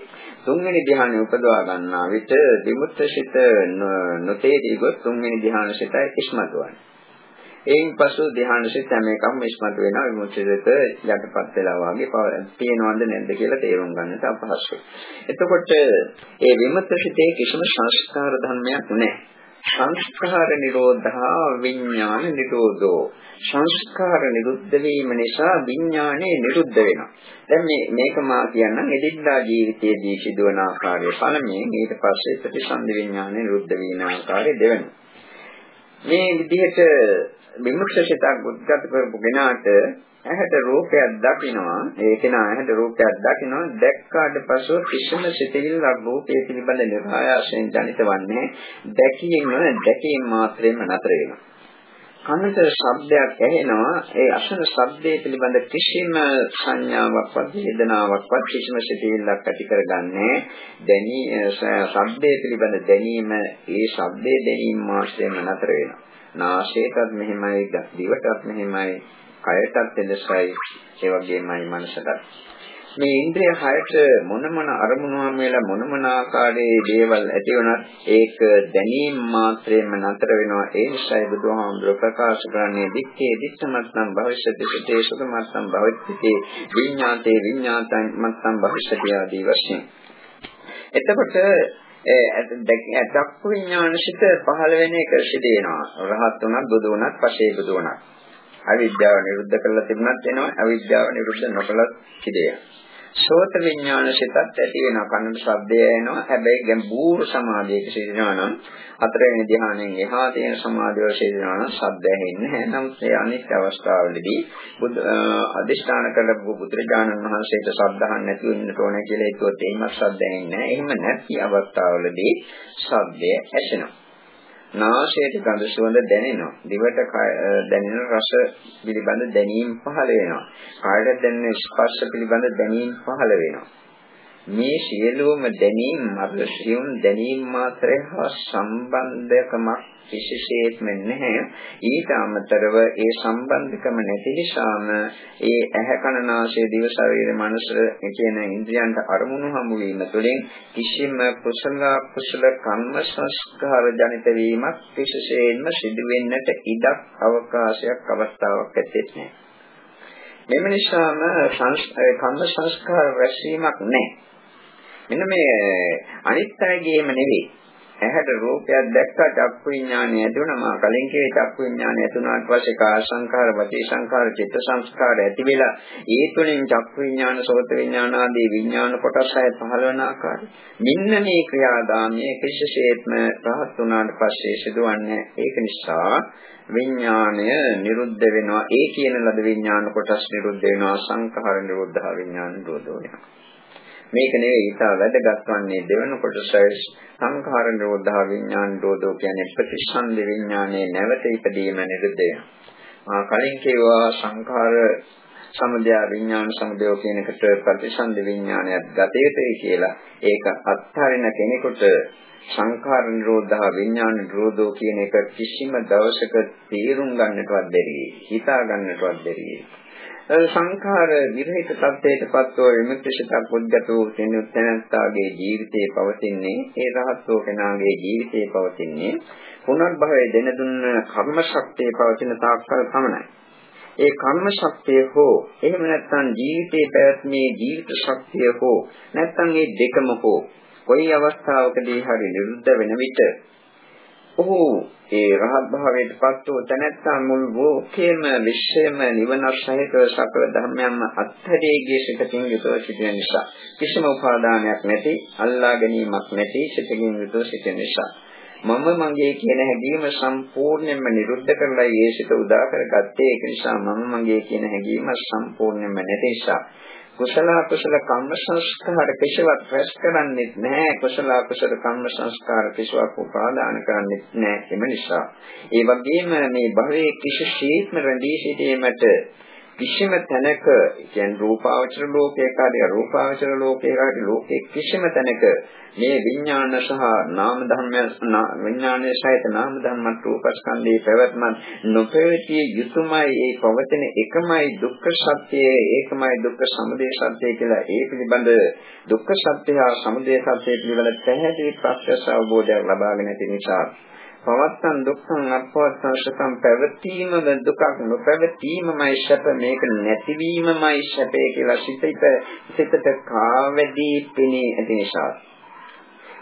A: තුන්වෙනි ධ්‍යානය උපදවා ගන්නා විට විමුක්ත සිත නොතේදී ගොස් තුන්වෙනි ධ්‍යාන සිතයි ඉස්මතු වන්නේ. එයින් පසු ධ්‍යාන සිත හැම එකම ඉස්මතු වෙනවා විමුක්ත සිත යටපත් වෙලා වගේ තියෙනවද නැද්ද කියලා තේරුම් ගන්නට අපහසුයි. එතකොට ඒ විමුක්ත සිතේ කිසිම සංස්කාර ධර්මයක් නැහැ. සංස්කාර නිරෝධා විඥාන නිරෝධෝ සංස්කාර නිරුද්ධ වීම නිසා විඥානය නිරුද්ධ වෙනවා. දැන් මේ මේක මා කියන්නම් එදින්දා ජීවිතයේදී සිදුවන ආකාරය පළමුවෙන් ඊට පස්සේ ප්‍රතිසන්දි විඥානය නිරුද්ධ වීම ආකාරය දෙවෙනි. මේ විදිහට විමුක්ත සිතක් උද්ගත කරපු කෙනාට ඇහැට රූපයක් දකිනවා. ඒක නා ඇහැට රූපයක් දකිනවා. දැක්කාට පසුව කිසිම සිතවිල්ලක් රූපය පිළිබඳ නිරායාසයෙන් ජනිතවන්නේ දැකීම දැකීම මාත්‍රයෙන්ම නතර වෙනවා. කනට ශබ්දයක් ඇහෙනවා. ඒ අසන ශබ්දයේ පිළිබඳ කිසිම සංඥාවක්වත් වේදනාවක්වත් කිසිම සිතවිල්ලක් ඇති කරගන්නේ දැනී ශබ්දයේ පිළිබඳ දැනීම ඒ ශබ්දයේ දැනීම මාත්‍රයෙන්ම නතර වෙනවා. නාසයටත් මෙහෙමයි දිවටත් මෙහෙමයි කයටත් එලෙසයි ඒ වගේමයි මනසටත්. මේ ඉන්ද්‍රිය හයට මොන මොන අරමුණු වේලා මොන මොන ආකාරයේ දේවල් ඇති වුණත් ඒක දැනීම මාත්‍රයෙන්ම නතර වෙනවා. ඒ නිසායි බුදුහාමුදුර ප්‍රකාශ කරන්නේ දික්කේ දිත්තමත්නම් භවිෂ්‍යති සිතේ සුඛමත්නම් භවිෂ්‍යති විඤ්ඤාතේ විඤ්ඤාතං මත්නම් භවිෂ්‍යති ආදී වශයෙන්. එතකොට ඒ දක්ඛ විඥානසිත පහළ වෙන එක සිදු වෙනවා. රහත් උනත් බුදු උනත් පසේ බුදු උනත් අවිද්‍යාව නිරුද්ධ කරලා තිබුණත් වෙනවා අවිද්‍යාව නිරුද්ධ නොකළත් සිදේ. සෝත විඥාන සිතත් ඇති වෙනවා. කනට ශබ්දය එනවා. හැබැයි ගැඹුරු සමාධියක සිටිනවා නම් හතරවෙනි ධ්‍යානයෙන් එහා තියෙන සමාධිය සිටිනවා නම් ශබ්ද ඇහෙන්නේ නැහැ. නමුත් ඒ අනිත් අවස්ථාවලදී බුදු අදිෂ්ඨාන කරපු බුදුරජාණන් වහන්සේට ශබ්දහන් නැති වෙන්නට ඕනේ කියලා හිතුවොත් එහෙම ශබ්ද ඇහෙන්නේ නැහැ. එහෙම නැති අවස්ථාවලදී ශබ්දය ඇසෙනවා. නාසයට ගඳ සුවඳ දැනෙනවා. දිවට දැනෙන රස පිළිබඳ දැනීම පහළ වෙනවා. කායයට දැනෙන ස්පර්ශ පිළිබඳ දැනීම පහළ වෙනවා. මේ සියලුම දැනීම් අර සියුම් දැනීම් මාත්‍රය හා සම්බන්ධකමක් විශේෂයෙන්ම නැහැ. ඊට අමතරව ඒ සම්බන්ධකම නැති නිසාම ඒ ඇහැ කන නාසය දිව ශරීර මනස කියන ඉන්ද්‍රියන්ට අරමුණු හමු වීම තුළින් කිසිම කුසල කුසල කර්ම සංස්කාර ජනිත වීමක් විශේෂයෙන්ම සිදු වෙන්නට ඉඩක් අවකාශයක් අවස්ථාවක් ඇත්තේ නැහැ. මෙම නිසාම කර්ම සංස්කාර රැස්වීමක් නැහැ. මෙන්න මේ අනිත් අයගේම නෙවෙයි. ඇහැට රූපයක් දැක්කා චක්කු විඥානය ඇති වුණා. කලින් කියේ චක්කු විඥානය ඇති වුණාට පස්සේ කාය සංඛාර, වාචී සංඛාර, චිත්ත සංස්කාර ඇති වෙලා ඒ තුළින් චක්කු විඥාන, සෝත විඥාන ආදී විඥාන කොටස් හය පහළ වෙන ආකාරය. මෙන්න මේ ක්‍රියාදාමයේ කිසිසේත්ම රහත් වුණාට පස්සේ සිදුවන්නේ ඒක නිසා විඥාණය නිරුද්ධ වෙනවා. ඒ කියන ලද විඥාන කොටස් නිරුද්ධ වෙනවා. සංඛාර නිරුද්ධ විඥාන නිරෝධ වෙනවා. මේක නෙවෙයි ඊට වැදගත් වන්නේ දෙවන කොටසයි. සංඛාර නිරෝධා විඥාන නිරෝධෝ කියන්නේ ප්‍රතිසන්දි විඥානයේ නැවත ඉදීම නිරුද්ධය. ආ කලින් කියවා සංඛාර සමුදය විඥාන සමුදය කියන එකට ප්‍රතිසන්දි විඥානයක් ගත යුතුයි කියලා. ඒක අත්හරින කෙනෙකුට සංඛාර නිරෝධා විඥාන නිරෝධෝ කියන එක කිසිම දවසක තේරුම් ගන්නටවත් බැරි හිතා ගන්නටවත් බැරි. සංඛාර විරහිත තත්ත්වයටපත් වූ විමුක්තිශිතක් බුද්ධතෝ කියන තැනත්තාගේ ජීවිතේ පවතින්නේ ඒ රහත්ෝ කෙනාගේ ජීවිතේ පවතින්නේ පුනර්භවයේ දෙන දුන්න කර්ම ශක්තිය පවතින තාක්කල් පමණයි. ඒ කර්ම ශක්තිය හෝ එහෙම නැත්නම් ජීවිතේ පැවැත්මේ ජීවිත ශක්තිය හෝ නැත්නම් මේ දෙකම හෝ කොයි අවස්ථාවකදී හරි නිරුද්ධ වෙන විට ඔහු ඒ රහත් භාවයට පත් වූ තැනැත්තා මුල් ලෝකයේම විශ්වයේම නිවන සහිත සකල ධර්මයන්ම අත්හැරීගේ සිතකින් යුතුව සිටින නිසා කිසිම උපාදානයක් නැති අල්ලා ගැනීමක් නැති සිතකින් යුතුව සිටින නිසා. මම මගේ කියන හැඟීම සම්පූර්ණයෙන්ම නිරුද්ධ කරලා ඒ සිත උදා කරගත්තේ ඒක නිසා මම මගේ කියන හැඟීම සම්පූර්ණයෙන්ම නැති නිසා. කුසල කුසල කම්ම සංස්කාර කිසිවක් රැස් කරන්නේ නැහැ කුසල කුසල කම්ම සංස්කාර කිසිවක් උපාදාන කරන්නේ නැහැ එම නිසා ඒ වගේම මේ භවයේ කිසිසේත්ම රැඳී සිටීමට කිසිම තැනක කියන්නේ රූපාවචර ලෝකයක හරි අරූපාවචර ලෝකයක හරි ලෝකේ කිසිම තැනක මේ විඥාන සහ නාම ධර්මයන් විඥානයේ සහිත නාම ධර්මත් රූපස්කන්ධයේ පැවැත්ම නොපෙවතිය යුතුයමයි ඒ පවතින එකමයි දුක්ඛ සත්‍යය ඒකමයි දුක්ඛ සමුදය සත්‍යය කියලා ඒ පිළිබඳ දුක්ඛ සත්‍ය හා සමුදය සත්‍ය පිළිබඳ පැහැදිලි ප්‍රත්‍යක්ෂ අවබෝධයක් ලබාගෙන ඇති නිසා පවත්තන් දුක්ඛං අපවත්තං සුඛං පැවතීම දුකක් නොපැවතීමමයි සැප මේක නැතිවීමමයි සැපේ කියලා සිතට සිතට කාවැදී පෙනී ඇති නිසා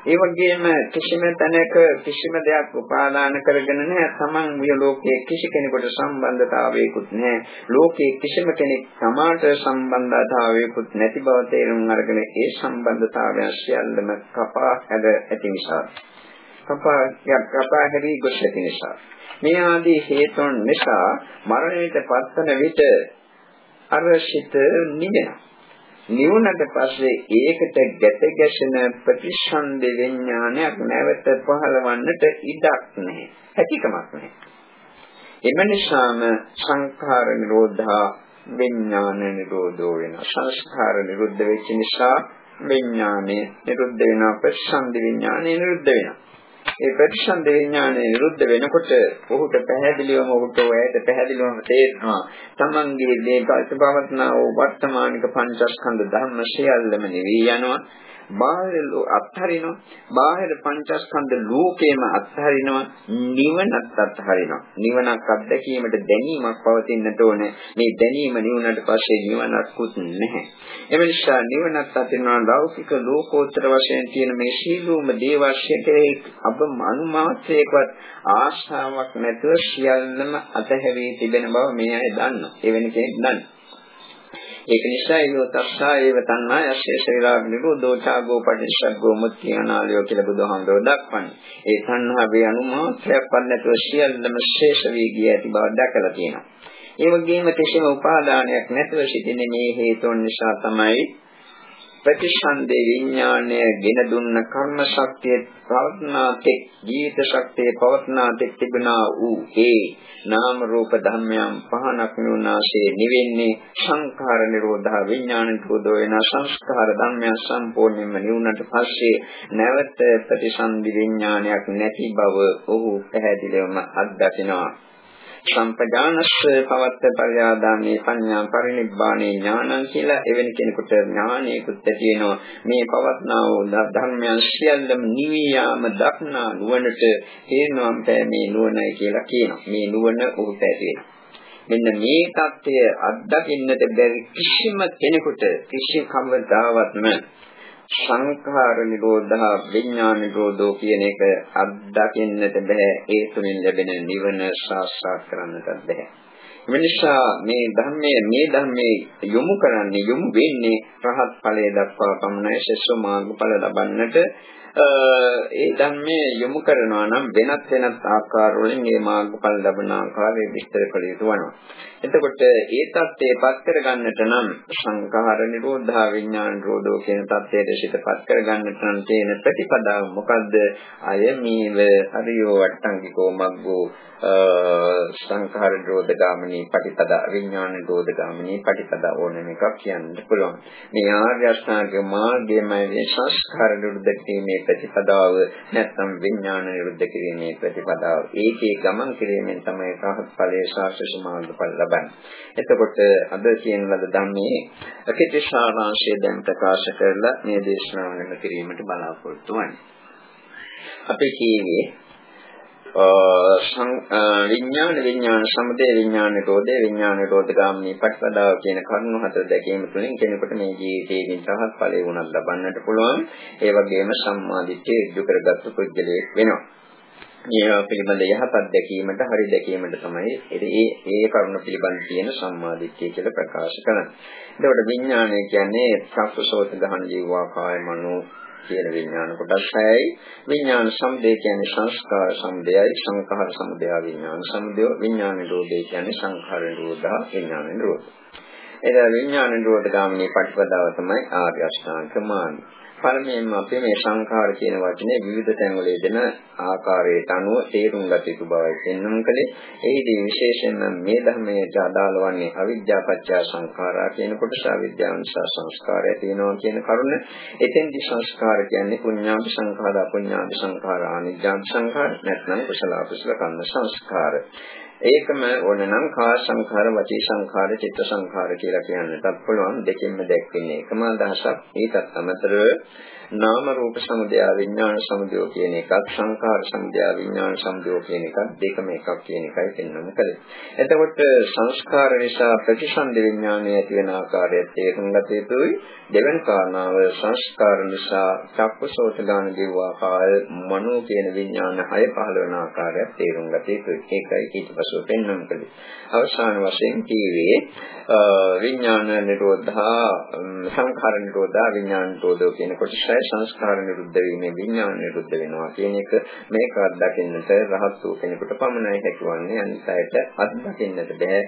A: ඒ වගේම කිසිම තැනක කිසිම දෙයක් උපාදාන කරගෙන නැහැ. Taman විය ලෝකයේ කිසි කෙනෙකුට සම්බන්ධතාවයකුත් නැහැ. ලෝකයේ කිසිම කෙනෙක් සමාට සම්බන්ධතාවයකුත් නැති බව තේරුම් අරගෙන ඒ සම්බන්ධතාවයන් සියල්ලම කපා හැද ඇති නිසා කපා කපා හැරී ගොස් ඇති නිසා මේ ආදී හේතුන් නිසා මරණයට පත්වන විට අරසිත නිවෙනවා. නිවුණට පස්සේ ඒකට ගැට ගැසෙන ප්‍රතිසන්දි විඥානයක් නැවත පහළවන්නට ඉඩක් නැහැ. හැකියාවක් නැහැ. එම නිසාම සංඛාර නිරෝධා විඥාන නිරෝධෝ වෙනවා. සංස්කාර නිරුද්ධ වෙච්ච නිසා විඥානය නිරුද්ධ වෙනවා. ප්‍රතිසන්දි විඥානය නිරුද්ධ වෙනවා. ඒ ප්‍රතිසන්ද විඥානය නිරුද්ධ වෙනකොට ඔහුට පැහැදිලිවම ඔහුට ඔයයට පැහැදිලිවම තේරෙනවා. තමන්ගේ මේ පවත්නා වූ වර්තමානික පංචස්කන්ධ ධර්ම සියල්ලම නිවි යනවා. බාහිර අත්හරිනවා. බාහිර පංචස්කන්ධ ලෝකේම අත්හරිනවා. නිවනත් අත්හරිනවා. නිවනක් අත්දැකීමට දැනීමක් පවතින්නට ඕනේ. මේ දැනීම නිවනට පස්සේ නිවනක්කුත් නැහැ. එම නිසා නිවනත් අත්හරිනවා ලෞකික ලෝකෝත්තර වශයෙන් තියෙන මේ සීලූම දේවශ්‍යකේ අබ අනුමාත්‍රයකවත් ආශාවක් නැතුව සියල්ලම අතහැරී තිබෙන බව මේ අය දන්නවා. එවැනි කෙනෙක් දන්නවා. ඒක නිසා ඒව තස්සා ඒව තණ්හා යස්සේ ශරීරාග නිරෝධෝ ඡාගෝ පටිච්චසග්ගෝ මුක්ති අනාලයෝ කියලා බුදුහාමුදුරුවෝ දක්වන්නේ. ඒ තණ්හාවේ අනුමාත්‍රයක්වත් නැතුව සියල්ලම ශේෂ වී ගිය ඇති බව දැකලා තියෙනවා. ඒ වගේම කිසිම උපාදානයක් නැතුව සිටින මේ හේතුන් නිසා තමයි ප්‍රතිසන්දේ විඥාණය ගෙන දුන්න කර්ම ශක්තිය පවත්නාතෙක් ජීවිත ශක්තිය පවත්නාතෙක් තිබුණා වූ ඒ නාම රූප ධර්මයන් පහනක් නුනාසේ නිවෙන්නේ සංඛාර නිරෝධා විඥාන නිරෝධෝ වෙන සංස්කාර ධර්මයන් සම්පූර්ණයෙන්ම නිවුනට පස්සේ නැවත ප්‍රතිසන්දි විඥානයක් නැති බව ඔහු පැහැදිලිවම අත්දකිනවා. සම්පජානස්ස පවත්ත පරියාදාමේ පඤ්ඤා පරිනිබ්බානේ ඥානං කියලා එවැනි කෙනෙකුට ඥානයකුත් ඇති වෙනවා. මේ පවත්නා වූ ධර්මයන් සියල්ලම නිවියාම දක්නා නුවණට තේරෙනවා මේ නුවණයි කියලා කියනවා. මේ නුවණ ඔහුට ඇති මෙන්න මේ தත්ත්වය අත්දකින්නට බැරි කිසිම කෙනෙකුට කිසි කවදාවත්ම සංඛාර නිරෝධා විඥාන නිරෝධෝ කියන එක අත්දකින්නට බෑ. ඒ තුලින් ලැබෙන නිවන සාක්ෂාත් කරන්නට බෑ. මිනිසා මේ ධර්මයේ මේ ධර්මයේ යොමු කරන්නේ යොමු වෙන්නේ රහත් ඵලයේ දක්වා පමණයි. ශෙස්ව මාර්ගඵල ලබන්නට ඒ ධර්මයේ යොමු කරනවා නම් වෙනත් වෙනත් ආකාරවලින් මේ මාර්ගඵල ලබන ආකාරය විස්තර කළ යුතු වෙනවා. එතකොට ඒ தත්ත්වයපත් කරගන්නට නම් සංඛාර නිරෝධා විඥාන නිරෝධෝ කියන தත්ත්වයට සිතපත් කරගන්නට නම් තියෙන ප්‍රතිපදාව මොකද්ද? අය මේව හරියෝ වට්ටංගිකෝ මග්ගෝ සංඛාර නිරෝධ ගාමිනී පටිපදා විඥාන නිරෝධ ගාමිනී පටිපදා ඕනම එකක් කියන්න පුළුවන්. මේ ආර්ය අෂ්ටාංග මාර්ගයමයි සංස්කාර නිරෝධ කිරීමේ ප්‍රතිපදාව නැත්නම් විඥාන නිරුද්ධ කිරීමේ ප්‍රතිපදාව. ඒකේ ගමන් කිරීමෙන් තමයි රහත් ඵලයේ ශාස්ත්‍රීය මාර්ගඵල ලබන්නේ. එතකොට අද කියන ලද ධම්මේ අකිත ශාරාංශය දැන් ප්‍රකාශ කරලා මේ දේශනාව නිම කිරීමට බලාපොරොත්තු වෙන්නේ. අපි කීවේ විඥාන විඥාන සමුදය විඥාන නිරෝධය විඥාන නිරෝධ ගාමිනී පටිපදාව කියන කරුණු හතර දැකීම තුළින් කෙනෙකුට මේ ජීවිතයේ සහත් ඵලයේ වුණත් ලබන්නට පුළුවන් ඒ වගේම සම්මාදිට්ඨිය ඉදු කරගත්තු පුද්ගලයෙක් වෙනවා මේවා පිළිබඳ යහපත් දැකීමට හරි දැකීමට තමයි ඒ ඒ කරුණ පිළිබඳ තියෙන සම්මාදිට්ඨිය කියලා ප්‍රකාශ කරන්නේ. එතකොට විඥානය කියන්නේ චක්කසෝත ගහන ජීවා කාය මනෝ කියන විඥාන කොටස් හයයි. විඥාන සමුදය කියන්නේ සංස්කාර සමුදයයි. සංඛාර සමුදය විඥාන සමුදය. විඥාන නිරෝධය කියන්නේ සංඛාර නිරෝධා විඥාන නිරෝධ. ඒක විඥාන නිරෝධ ගාමිනී පටිපදාව තමයි ආර්ය අෂ්ටාංග මාර්ගය. පළමුවෙන්ම අපි මේ සංඛාර කියන වචනේ විවිධ තැන්වල යෙදෙන ආකාරයට අනුව තේරුම් ගත යුතු බවයි පෙන්වන කලේ. එහිදී විශේෂයෙන්ම මේ ධර්මයට අදාළ වන්නේ අවිද්‍යා පත්‍ය සංඛාරා කියන කොටස අවිද්‍යාව නිසා සංස්කාරය තියෙනවා කියන කරුණ. එතෙන්දි සංස්කාර කියන්නේ පුඤ්ඤාභි සංඛාර, අපුඤ්ඤාභි සංඛාර, අනිජ්ජාභි සංඛාර නැත්නම් කුසල අකුසල කර්ම සංස්කාර. ඒකම ඕනනම් කා සංඛාර, වචී සංඛාර, චිත්ත සංඛාර කියලා කියන්නටත් පුළුවන්. දෙකෙන්ම දැක්වෙන්නේ එකම අදහසක්. ඒකත් අමතරව නාම රූප සමුදය විඥාන සමුදය කියන එකත් සංඛාර සමුදය විඥාන සමුදය කියන එකත් දෙකම එකක් කියන එකයි පෙන්වන්න කලේ. එතකොට සංස්කාර නිසා ප්‍රතිසන්දි විඥානය ඇති වෙන ආකාරය තේරුම් ගත යුතුයි. දෙවන කාරණාව සංස්කාර නිසා චක්කසෝත දාන දිවවා කාය මනෝ කියන විඥාන හය පහළ වෙන ආකාරය තේරුම් ගත යුතුයි. ඒකයි ඊට පස්ව පෙන්වන්න කලේ. අවසාන වශයෙන් කීවේ විඥාන නිරෝධා සංඛාර නිරෝධා විඥාන නිරෝධෝ කියන කොටසයි සංස්කාර නිරුද්ධ වීමේ විඥාන නිරුද්ධ වෙනවා කියන එක මේක අත්දකින්නට රහත් වූ කෙනෙකුට පමණයි හැකියවන්නේ අනිත් අයට අත්දකින්නට බෑ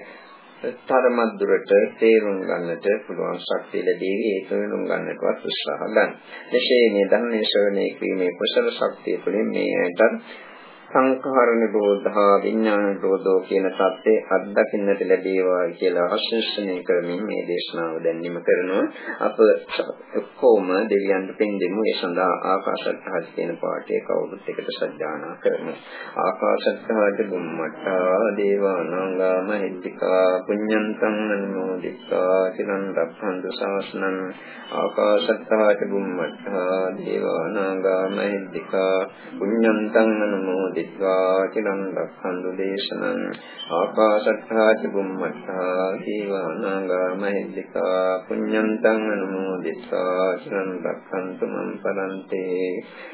A: තරමක් දුරට තේරුම් ගන්නට පුළුවන් ශක්තිය ලැබෙවි ඒ තේරුම් ගන්නටවත් උත්සාහ ගන්න. එසේ මේ ධර්මයේ ශ්‍රවණය කිරීමේ කුසල ශක්තිය තුළින් මේ ඇයට සංඛාර නිරෝධා විඥාන නිරෝධෝ කියන தත්ත්වය අත්දකින්නට ලැබේවා කියලා ආශිර්වාදනය කරමින් මේ දේශනාව දැන් නිම කරනවා. අප කොහොම දෙවියන්ට පින් දෙමු. ඒ සඳහා ආකාශත්හා කියන පාඩේ කවුරුත් එකට සජ්ජානා කරමු. ආකාශත්හාට බුම්මට්ටා දේවානංගා මහිත්‍තිකා පුඤ්ඤන්තං අනුමෝදිතා චිරන් රක්ඛන්තු ශාසනං ආකාශත්හාට බුම්මට්ටා දේවානංගා මහිත්‍තිකා පුඤ්ඤන්තං අනුමෝදිතා දිත්වා චිරන් රක්ඛන්තු දේශනං ආකාශත්තා චුම්මත්තා දීවානාගා මහිද්దికා පුඤ්ඤන්තං අනුමෝදිත්වා චිරන් රක්ඛන්තු මම් පරන්තේ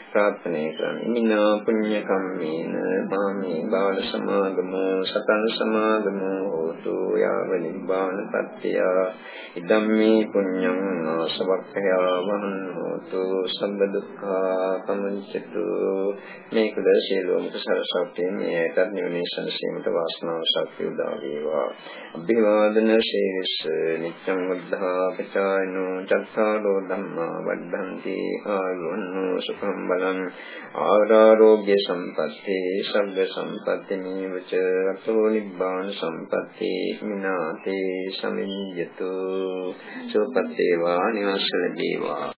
A: ප්‍රාර්ථනා කරමි. මිනා පුඤ්ඤ කම්මේන මාමේ බාල සමාගමෝ සතං සමාගමෝ හෝතු යාව නිබ්බාන පත්‍ය ඉදම්මේ පුඤ්ඤං ආසවක්ඛයා වහන් හෝතු සම්බ දුක්ඛා පමුච්චතු මේ කුල සියලුම කුසල ශක්තිය මේකට නිවනේ සම්සීමට වාසනාව ශක්තිය උදා වේවා. අභිවාදන ශේෂ නිත්‍යං වද්ධා පචායනෝ චත්තාරෝ ධම්මා වද්ධන්ති. ආයුන්නෝ සුඛං බලං. ආරෝග්‍ය සම්පatti සබ්බ සම්පatti නීවච අතෝ නිබ්බාන සම්පatti මිනාතේ සමිඤ්ඤතු සුපත්තේවා නිවසල දේවා